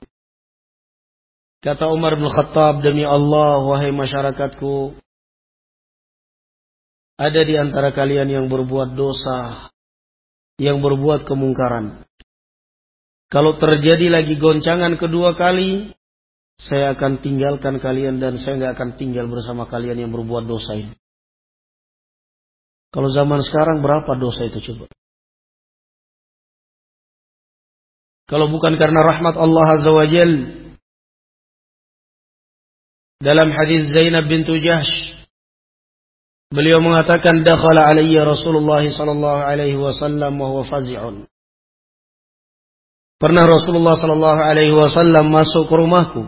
Kata Umar bin Khattab, demi Allah, wahai masyarakatku, ada di antara kalian yang berbuat dosa, yang berbuat kemungkaran. Kalau terjadi lagi goncangan kedua kali, saya akan tinggalkan kalian dan saya nggak akan tinggal bersama kalian yang berbuat dosa ini. Kalau zaman sekarang berapa dosa itu coba? Kalau bukan karena rahmat Allah Azza wa Jalla, dalam hadis Zainab bintu Jahsh beliau mengatakan dakhala alayya Rasulullah sallallahu alaihi wasallam wa huwa fazi'un Pernah Rasulullah sallallahu alaihi wasallam masuk ke rumahku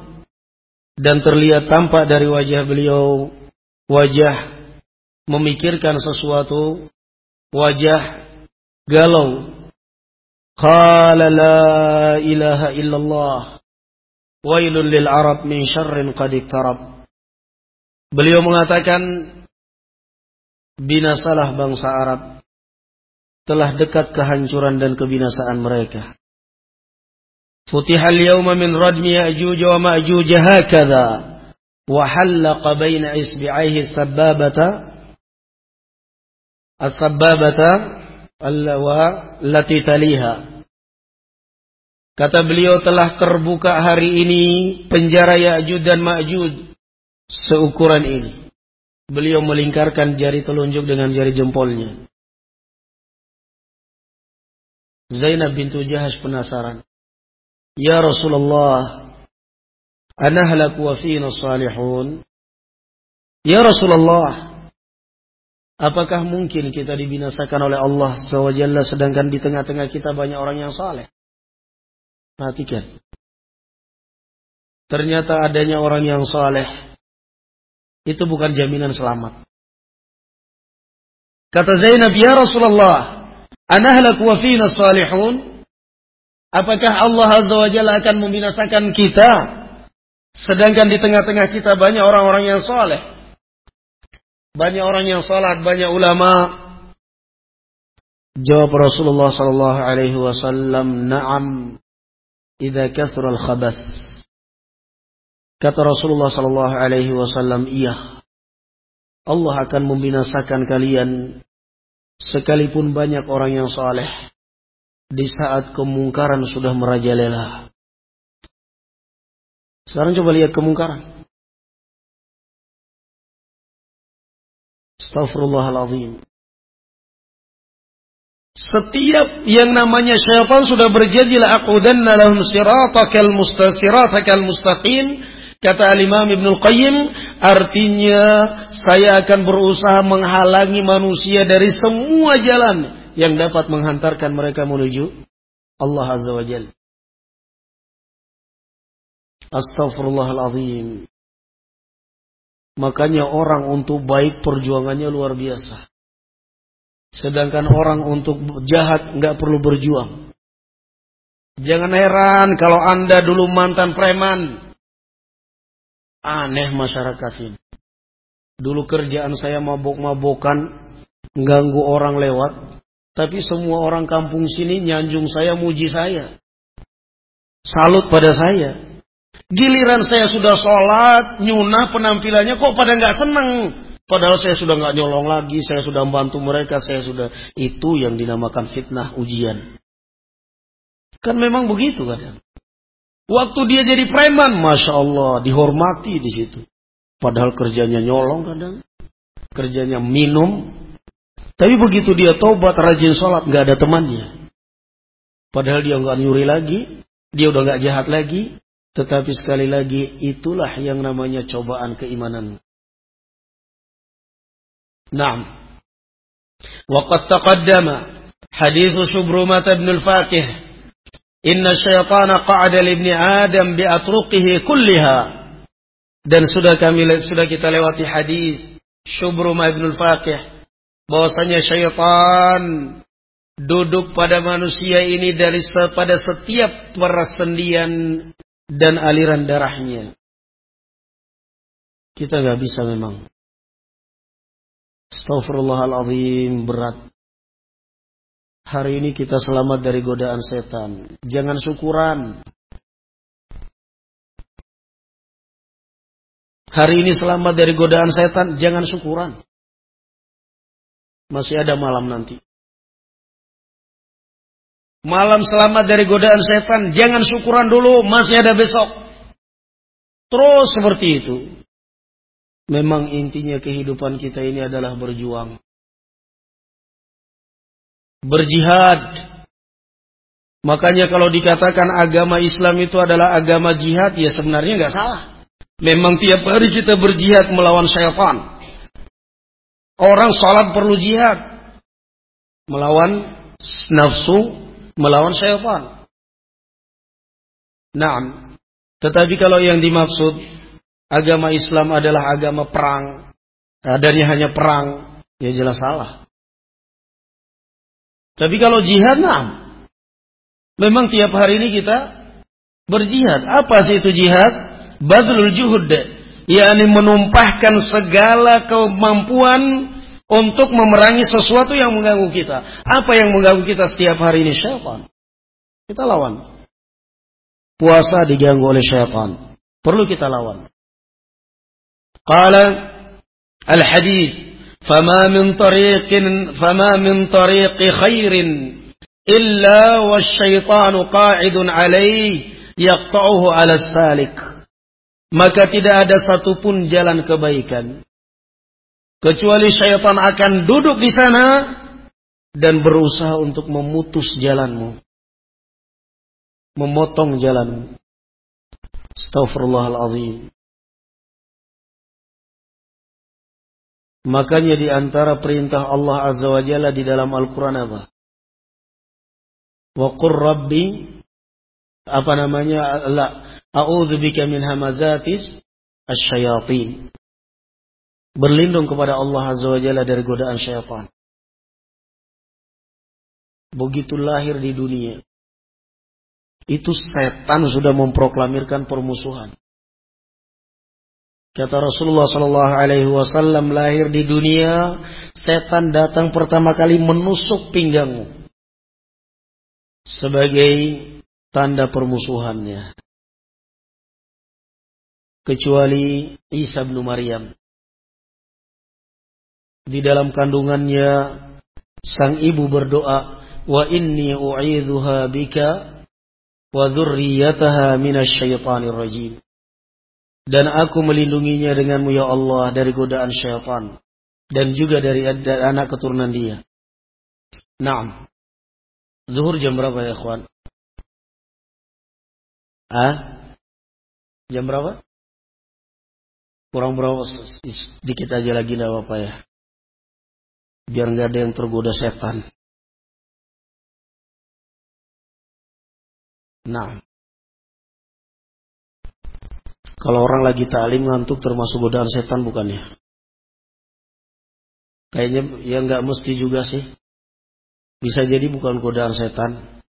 dan terlihat tampak dari wajah beliau wajah memikirkan sesuatu wajah galau qala la ilaha illallah Wailul lil Arab min syarrin qad iktarab. Beliau mengatakan binasalah bangsa Arab telah dekat kehancuran dan kebinasaan mereka. Min radmi Ya'juj wa Ma'juj hakadha wa halaqa baina isbi'aihi sababata as-sababata allati taliha Kata beliau telah terbuka hari ini penjara Ya'jud dan Ma'jud seukuran ini. Beliau melingkarkan jari telunjuk dengan jari jempolnya. Zainab bintu Jahash penasaran. Ya Rasulullah, anahlaku wa fina salihun. Ya Rasulullah, apakah mungkin kita dibinasakan oleh Allah SWT sedangkan di tengah-tengah kita banyak orang yang saleh? Perhatikan. Ternyata adanya orang yang soleh. Itu bukan jaminan selamat. Kata Zainab, Ya Rasulullah, anahlak wa fina salihun. Apakah Allah Azza wa Jalla akan membinasakan kita? Sedangkan di tengah-tengah kita banyak orang-orang yang soleh. Banyak orang yang salat, banyak ulama. Jawab Rasulullah sallallahu alaihi wasallam, "Na'am." idza kathura al-khabath. Kata Rasulullah sallallahu alaihi wasallam, "Iya. Allah akan membinasakan kalian sekalipun banyak orang yang saleh di saat kemungkaran sudah merajalela." Sekarang coba lihat kemungkaran. Astaghfirullahaladzim. Setiap yang namanya syaitan sudah berjanji la aqudanna lahum siratakal mustasirakal mustaqim kata al-Imam Ibnu Qayyim artinya saya akan berusaha menghalangi manusia dari semua jalan yang dapat menghantarkan mereka menuju Allah Azza wa Jalla. Astaghfirullahalazim. Makanya orang untuk baik perjuangannya luar biasa. Sedangkan orang untuk jahat nggak perlu berjuang. Jangan heran kalau anda dulu mantan preman. Aneh masyarakat ini. Dulu kerjaan saya mabok-mabokan, ganggu orang lewat. Tapi semua orang kampung sini nyanjung saya, muji saya. Salut pada saya. Giliran saya sudah sholat, nyunah penampilannya kok pada nggak seneng. Padahal saya sudah nggak nyolong lagi, saya sudah membantu mereka, saya sudah itu yang dinamakan fitnah ujian. Kan memang begitu kan? Waktu dia jadi preman, masya Allah, dihormati di situ. Padahal kerjanya nyolong kadang, kerjanya minum. Tapi begitu dia tobat, rajin sholat, nggak ada temannya. Padahal dia nggak nyuri lagi, dia udah nggak jahat lagi. Tetapi sekali lagi, itulah yang namanya cobaan keimanan. نعم وقد تقدم حديث شبرمة بن الفاكه إن الشيطان قعد لابن آدم بأطرقه كلها dan sudah kami sudah kita lewati hadis Syubrumah ibn al-Faqih bahwasanya syaitan duduk pada manusia ini dari pada setiap persendian dan aliran darahnya. Kita nggak bisa memang Astaghfirullahaladzim berat. Hari ini kita selamat dari godaan setan. Jangan syukuran. Hari ini selamat dari godaan setan, jangan syukuran. Masih ada malam nanti. Malam selamat dari godaan setan, jangan syukuran dulu, masih ada besok. Terus seperti itu. Memang intinya kehidupan kita ini adalah berjuang. Berjihad. Makanya kalau dikatakan agama Islam itu adalah agama jihad, ya sebenarnya nggak salah. Memang tiap hari kita berjihad melawan syaitan. Orang sholat perlu jihad. Melawan nafsu, melawan syaitan. Nah, tetapi kalau yang dimaksud agama Islam adalah agama perang, adanya hanya perang, ya jelas salah. Tapi kalau jihad, nah, memang tiap hari ini kita berjihad. Apa sih itu jihad? Badlul juhud, yakni menumpahkan segala kemampuan untuk memerangi sesuatu yang mengganggu kita. Apa yang mengganggu kita setiap hari ini? Syaitan. Kita lawan. Puasa diganggu oleh syaitan. Perlu kita lawan. قال الحديث فما من طريق فما من طريق خير إلا والشيطان قاعد عليه يقطعه على السالك maka tidak ada satupun jalan kebaikan kecuali syaitan akan duduk di sana dan berusaha untuk memutus jalanmu memotong jalanmu Astaghfirullahaladzim Makanya di antara perintah Allah Azza wa Jalla di dalam Al-Quran apa? Wa qur rabbi apa namanya? La a'udzu bika min hamazatis asyayatin. Berlindung kepada Allah Azza wa Jalla dari godaan syaitan. Begitu lahir di dunia. Itu setan sudah memproklamirkan permusuhan. Kata Rasulullah Shallallahu Alaihi Wasallam lahir di dunia, setan datang pertama kali menusuk pinggangmu sebagai tanda permusuhannya. Kecuali Isa bin Maryam. Di dalam kandungannya sang ibu berdoa, "Wa inni u'idzuha bika wa dzurriyyataha minasyaitonir rajim." Dan aku melindunginya denganmu ya Allah dari godaan syaitan. Dan juga dari anak keturunan dia. Naam. Zuhur jam berapa ya ikhwan? Ah? Jam berapa? Kurang berapa? Sedikit aja lagi enggak apa-apa ya. Biar nggak ada yang tergoda setan. Nah. Kalau orang lagi ta'lim ngantuk termasuk godaan setan bukannya? Kayaknya ya nggak mesti juga sih. Bisa jadi bukan godaan setan.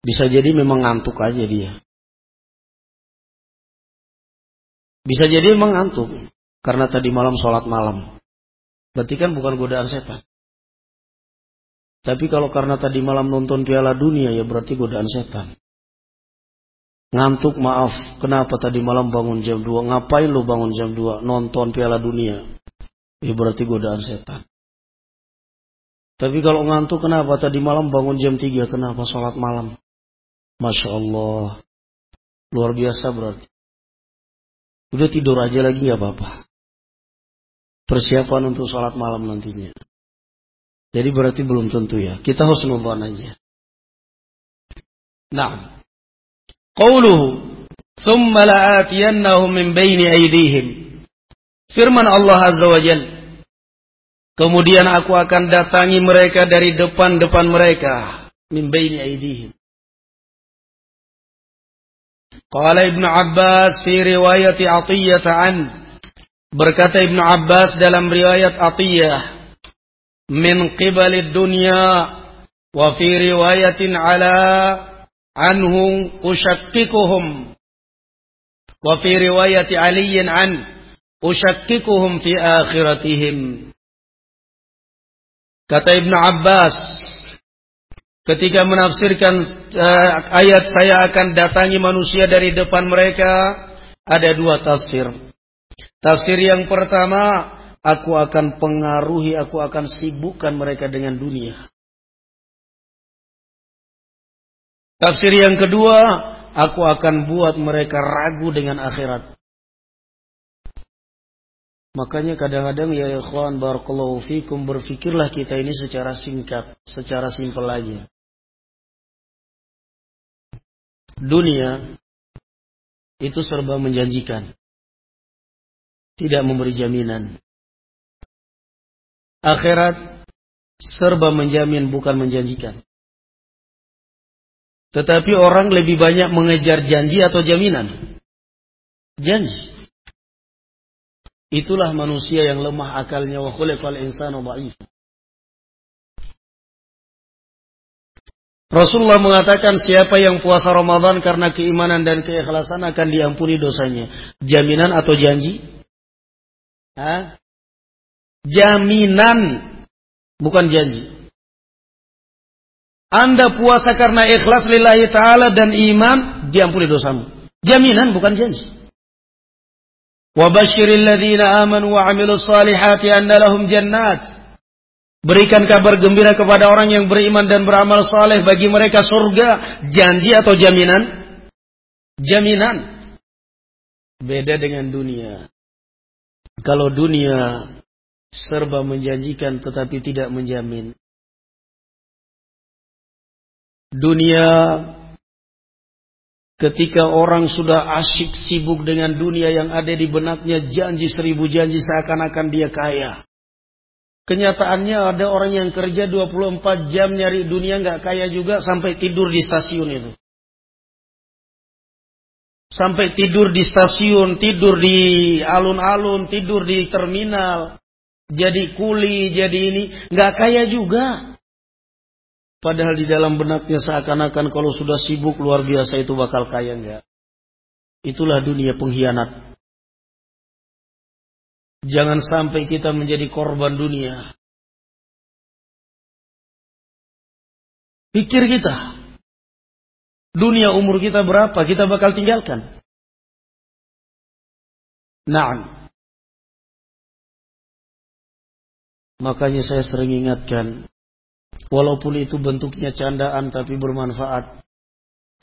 Bisa jadi memang ngantuk aja dia. Bisa jadi memang ngantuk. Karena tadi malam sholat malam. Berarti kan bukan godaan setan. Tapi kalau karena tadi malam nonton piala dunia ya berarti godaan setan. Ngantuk maaf, kenapa tadi malam bangun jam 2? Ngapain lu bangun jam 2? Nonton piala dunia. Ya berarti godaan setan. Tapi kalau ngantuk kenapa tadi malam bangun jam 3? Kenapa sholat malam? Masya Allah. Luar biasa berarti. Udah tidur aja lagi nggak apa-apa. Persiapan untuk sholat malam nantinya. Jadi berarti belum tentu ya. Kita harus nonton aja. Nah, Qawluhu Thumma la'atiyannahum min baini aydihim Firman Allah Azza wa Jal Kemudian aku akan datangi mereka dari depan-depan mereka min baini aydihim قال ابن عباس في رواية عطية عن بركات ابن عباس دلم رواية عطية من قبل الدنيا وفي رواية على عنه أشككهم وفي رواية علي عن أشككهم في آخرتهم. كتب ابن عباس ketika menafsirkan uh, ayat saya akan datangi manusia dari depan mereka ada dua tafsir tafsir yang pertama aku akan pengaruhi aku akan sibukkan mereka dengan dunia Tafsir yang kedua, aku akan buat mereka ragu dengan akhirat. Makanya kadang-kadang ya ikhwan barakallahu fikum berfikirlah kita ini secara singkat, secara simpel aja. Dunia itu serba menjanjikan. Tidak memberi jaminan. Akhirat serba menjamin bukan menjanjikan. Tetapi orang lebih banyak mengejar janji atau jaminan. Janji. Itulah manusia yang lemah akalnya wa khuliqal insanu dha'if. Rasulullah mengatakan siapa yang puasa Ramadan karena keimanan dan keikhlasan akan diampuni dosanya. Jaminan atau janji? Hah? Jaminan bukan janji. Anda puasa karena ikhlas lillahi ta'ala dan iman, diampuni dosamu. Jaminan bukan janji. Ladzina amanu wa 'amilus salihati anna lahum jannat. Berikan kabar gembira kepada orang yang beriman dan beramal saleh bagi mereka surga. Janji atau jaminan? Jaminan. Beda dengan dunia. Kalau dunia serba menjanjikan tetapi tidak menjamin. Dunia ketika orang sudah asyik sibuk dengan dunia yang ada di benaknya janji seribu janji seakan-akan dia kaya. Kenyataannya ada orang yang kerja 24 jam nyari dunia nggak kaya juga sampai tidur di stasiun itu. Sampai tidur di stasiun, tidur di alun-alun, tidur di terminal. Jadi kuli, jadi ini. nggak kaya juga. Padahal di dalam benaknya seakan-akan kalau sudah sibuk luar biasa itu bakal kaya enggak. Itulah dunia pengkhianat. Jangan sampai kita menjadi korban dunia. Pikir kita. Dunia umur kita berapa kita bakal tinggalkan. Nah. Makanya saya sering ingatkan Walaupun itu bentuknya candaan tapi bermanfaat.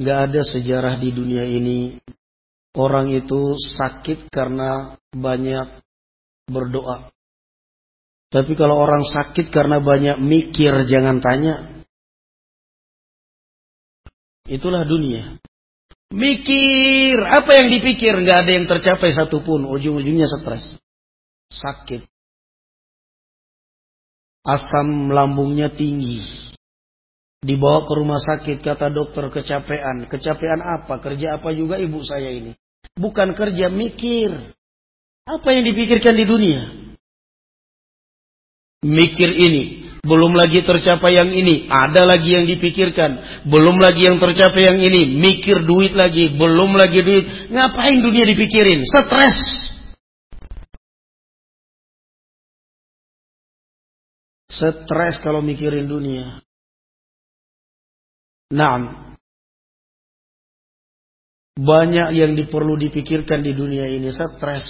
Gak ada sejarah di dunia ini orang itu sakit karena banyak berdoa. Tapi kalau orang sakit karena banyak mikir jangan tanya. Itulah dunia. Mikir, apa yang dipikir Gak ada yang tercapai satupun, ujung-ujungnya stres. Sakit asam lambungnya tinggi. Dibawa ke rumah sakit, kata dokter kecapean. Kecapean apa? Kerja apa juga ibu saya ini? Bukan kerja, mikir. Apa yang dipikirkan di dunia? Mikir ini. Belum lagi tercapai yang ini. Ada lagi yang dipikirkan. Belum lagi yang tercapai yang ini. Mikir duit lagi. Belum lagi duit. Ngapain dunia dipikirin? Stres. Stres kalau mikirin dunia. Naam. Banyak yang diperlu dipikirkan di dunia ini. Stres.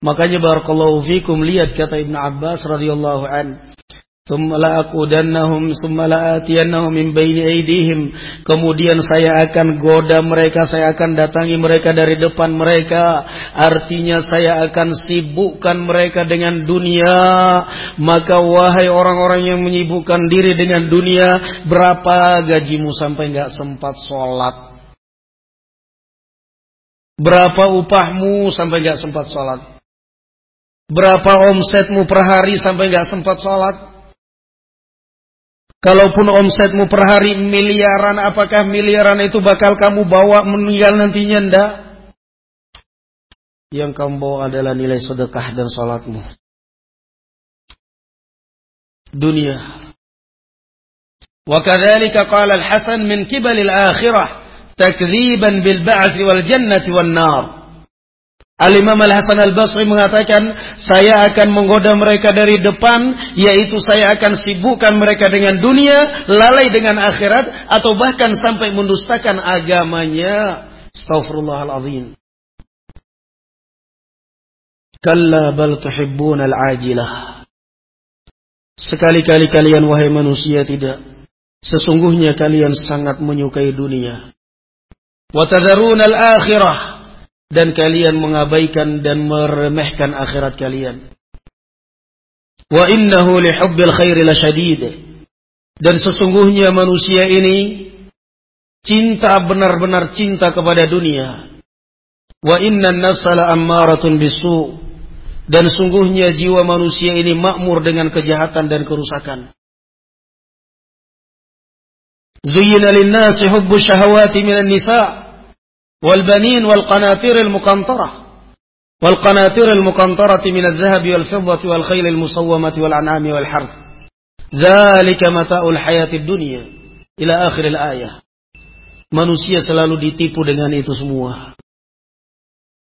Makanya barakallahu fikum lihat kata Ibn Abbas radhiyallahu an ثم لأقودنهم ثم لآتينهم من بين أيديهم kemudian saya akan goda mereka saya akan datangi mereka dari depan mereka artinya saya akan sibukkan mereka dengan dunia maka wahai orang-orang yang menyibukkan diri dengan dunia berapa gajimu sampai nggak sempat sholat berapa upahmu sampai nggak sempat sholat berapa omsetmu per hari sampai nggak sempat sholat Kalaupun omsetmu per hari miliaran, apakah miliaran itu bakal kamu bawa meninggal nantinya? Ndak. Yang kamu bawa adalah nilai sedekah dan salatmu. Dunia. Wa kadzalika qala al-Hasan min qibal al-akhirah takdziban bil wal jannati nar. Al-Imam Al-Hasan Al-Basri mengatakan, saya akan menggoda mereka dari depan, yaitu saya akan sibukkan mereka dengan dunia, lalai dengan akhirat, atau bahkan sampai mendustakan agamanya. Astaghfirullahaladzim. Kalla bal tuhibbun al-ajilah. Sekali-kali kalian wahai manusia tidak. Sesungguhnya kalian sangat menyukai dunia. Watadarun al-akhirah dan kalian mengabaikan dan meremehkan akhirat kalian. Wa innahu li hubbil khairi lasyadid. Dan sesungguhnya manusia ini cinta benar-benar cinta kepada dunia. Wa inna nafsa la ammaratun bisu. Dan sungguhnya jiwa manusia ini makmur dengan kejahatan dan kerusakan. Zuyyina lin-nasi hubbu syahawati minan nisa' والبنين والقناطير المقنطرة والقناطير المقنطرة من الذهب والفضة والخيل المصومة والأنعام والحرث ذلك متاع الحياة الدنيا إلى آخر الآية manusia selalu ditipu dengan itu semua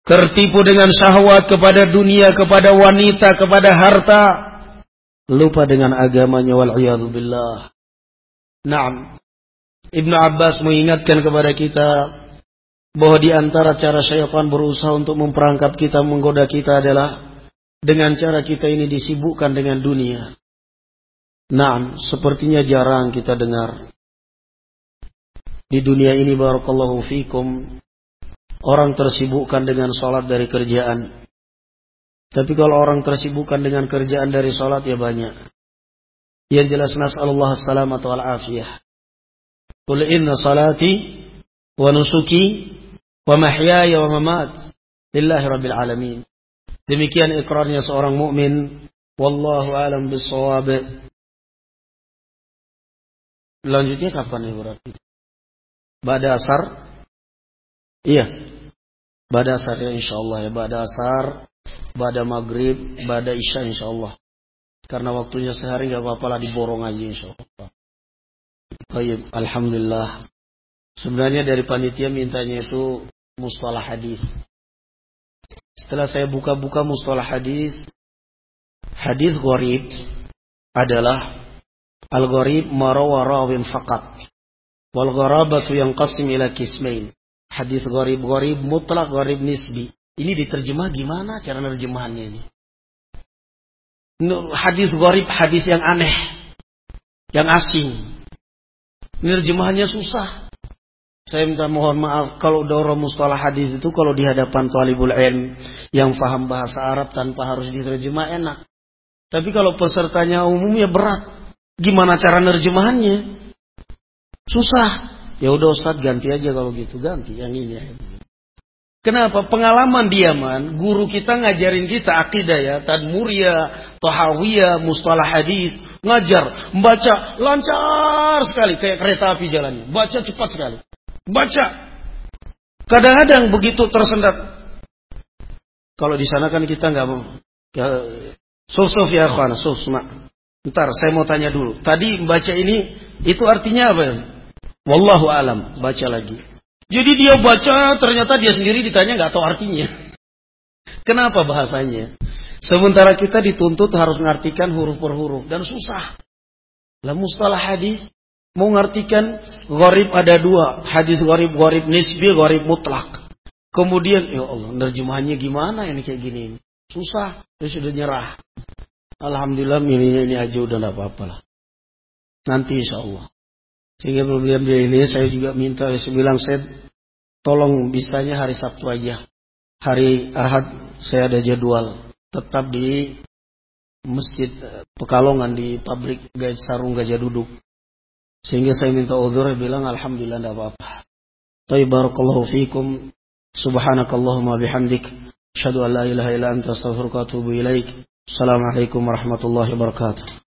tertipu dengan syahwat kepada dunia kepada wanita kepada harta lupa dengan agamanya wal billah Naam Ibnu Abbas mengingatkan kepada kita bahwa di antara cara syaitan berusaha untuk memperangkap kita, menggoda kita adalah dengan cara kita ini disibukkan dengan dunia. Nah, sepertinya jarang kita dengar. Di dunia ini barakallahu fikum orang tersibukkan dengan sholat dari kerjaan. Tapi kalau orang tersibukkan dengan kerjaan dari sholat ya banyak. Yang jelas nas'alullah salamatu wal afiyah. Qul inna salati wa nusuki wa mahyaya wa mamat lillahi rabbil alamin. Demikian ikrarnya seorang mukmin. Wallahu alam bisawab. Lanjutnya kapan ya berarti? Bada asar? Iya. Bada asar ya insyaallah ya. Bada asar, bada maghrib, bada isya insyaallah. Karena waktunya sehari nggak apa-apa lah diborong aja insyaallah. Baik, alhamdulillah. Sebenarnya dari panitia mintanya itu mustalah hadis. Setelah saya buka-buka mustalah hadis, hadis gharib adalah al-gharib marawa rawin faqat. Wal gharabatu yang qasim ila kismain. Hadis gharib gharib mutlak gharib nisbi. Ini diterjemah gimana cara nerjemahannya ini? Hadis gharib hadis yang aneh, yang asing. Nerjemahannya susah. Saya minta mohon maaf kalau daurah mustalah hadis itu kalau di hadapan talibul ilm yang paham bahasa Arab tanpa harus diterjemah enak. Tapi kalau pesertanya umumnya berat. Gimana cara nerjemahannya? Susah. Ya udah Ustaz ganti aja kalau gitu, ganti yang ini ya. Kenapa? Pengalaman diaman, guru kita ngajarin kita akidah ya, tadmuria, tohawiyah, mustalah hadis, ngajar, membaca lancar sekali kayak kereta api jalannya, baca cepat sekali. Baca. Kadang-kadang begitu tersendat. Kalau di sana kan kita nggak mau. Suf ya akhwan, suf Ntar saya mau tanya dulu. Tadi baca ini itu artinya apa? Wallahu alam. Baca lagi. Jadi dia baca ternyata dia sendiri ditanya nggak tahu artinya. Kenapa bahasanya? Sementara kita dituntut harus mengartikan huruf per huruf dan susah. Lah mustalah hadis Mau ngartikan gharib ada dua. Hadis gharib, gharib nisbi, gharib mutlak. Kemudian, ya Allah, nerjemahannya gimana ini kayak gini? Susah, ya sudah nyerah. Alhamdulillah ini ini aja udah gak apa-apa. Nanti insya Allah. Sehingga problem dia ini saya juga minta, saya bilang saya tolong bisanya hari Sabtu aja. Hari Ahad saya ada jadwal tetap di masjid Pekalongan di pabrik sarung gajah duduk. Sehingga saya minta udur bilang alhamdulillah tidak apa-apa. Tapi barakallahu fiikum. Subhanakallahumma bihamdik. Asyhadu an la ilaha illa anta astaghfiruka wa atubu ilaik. Assalamualaikum warahmatullahi wabarakatuh.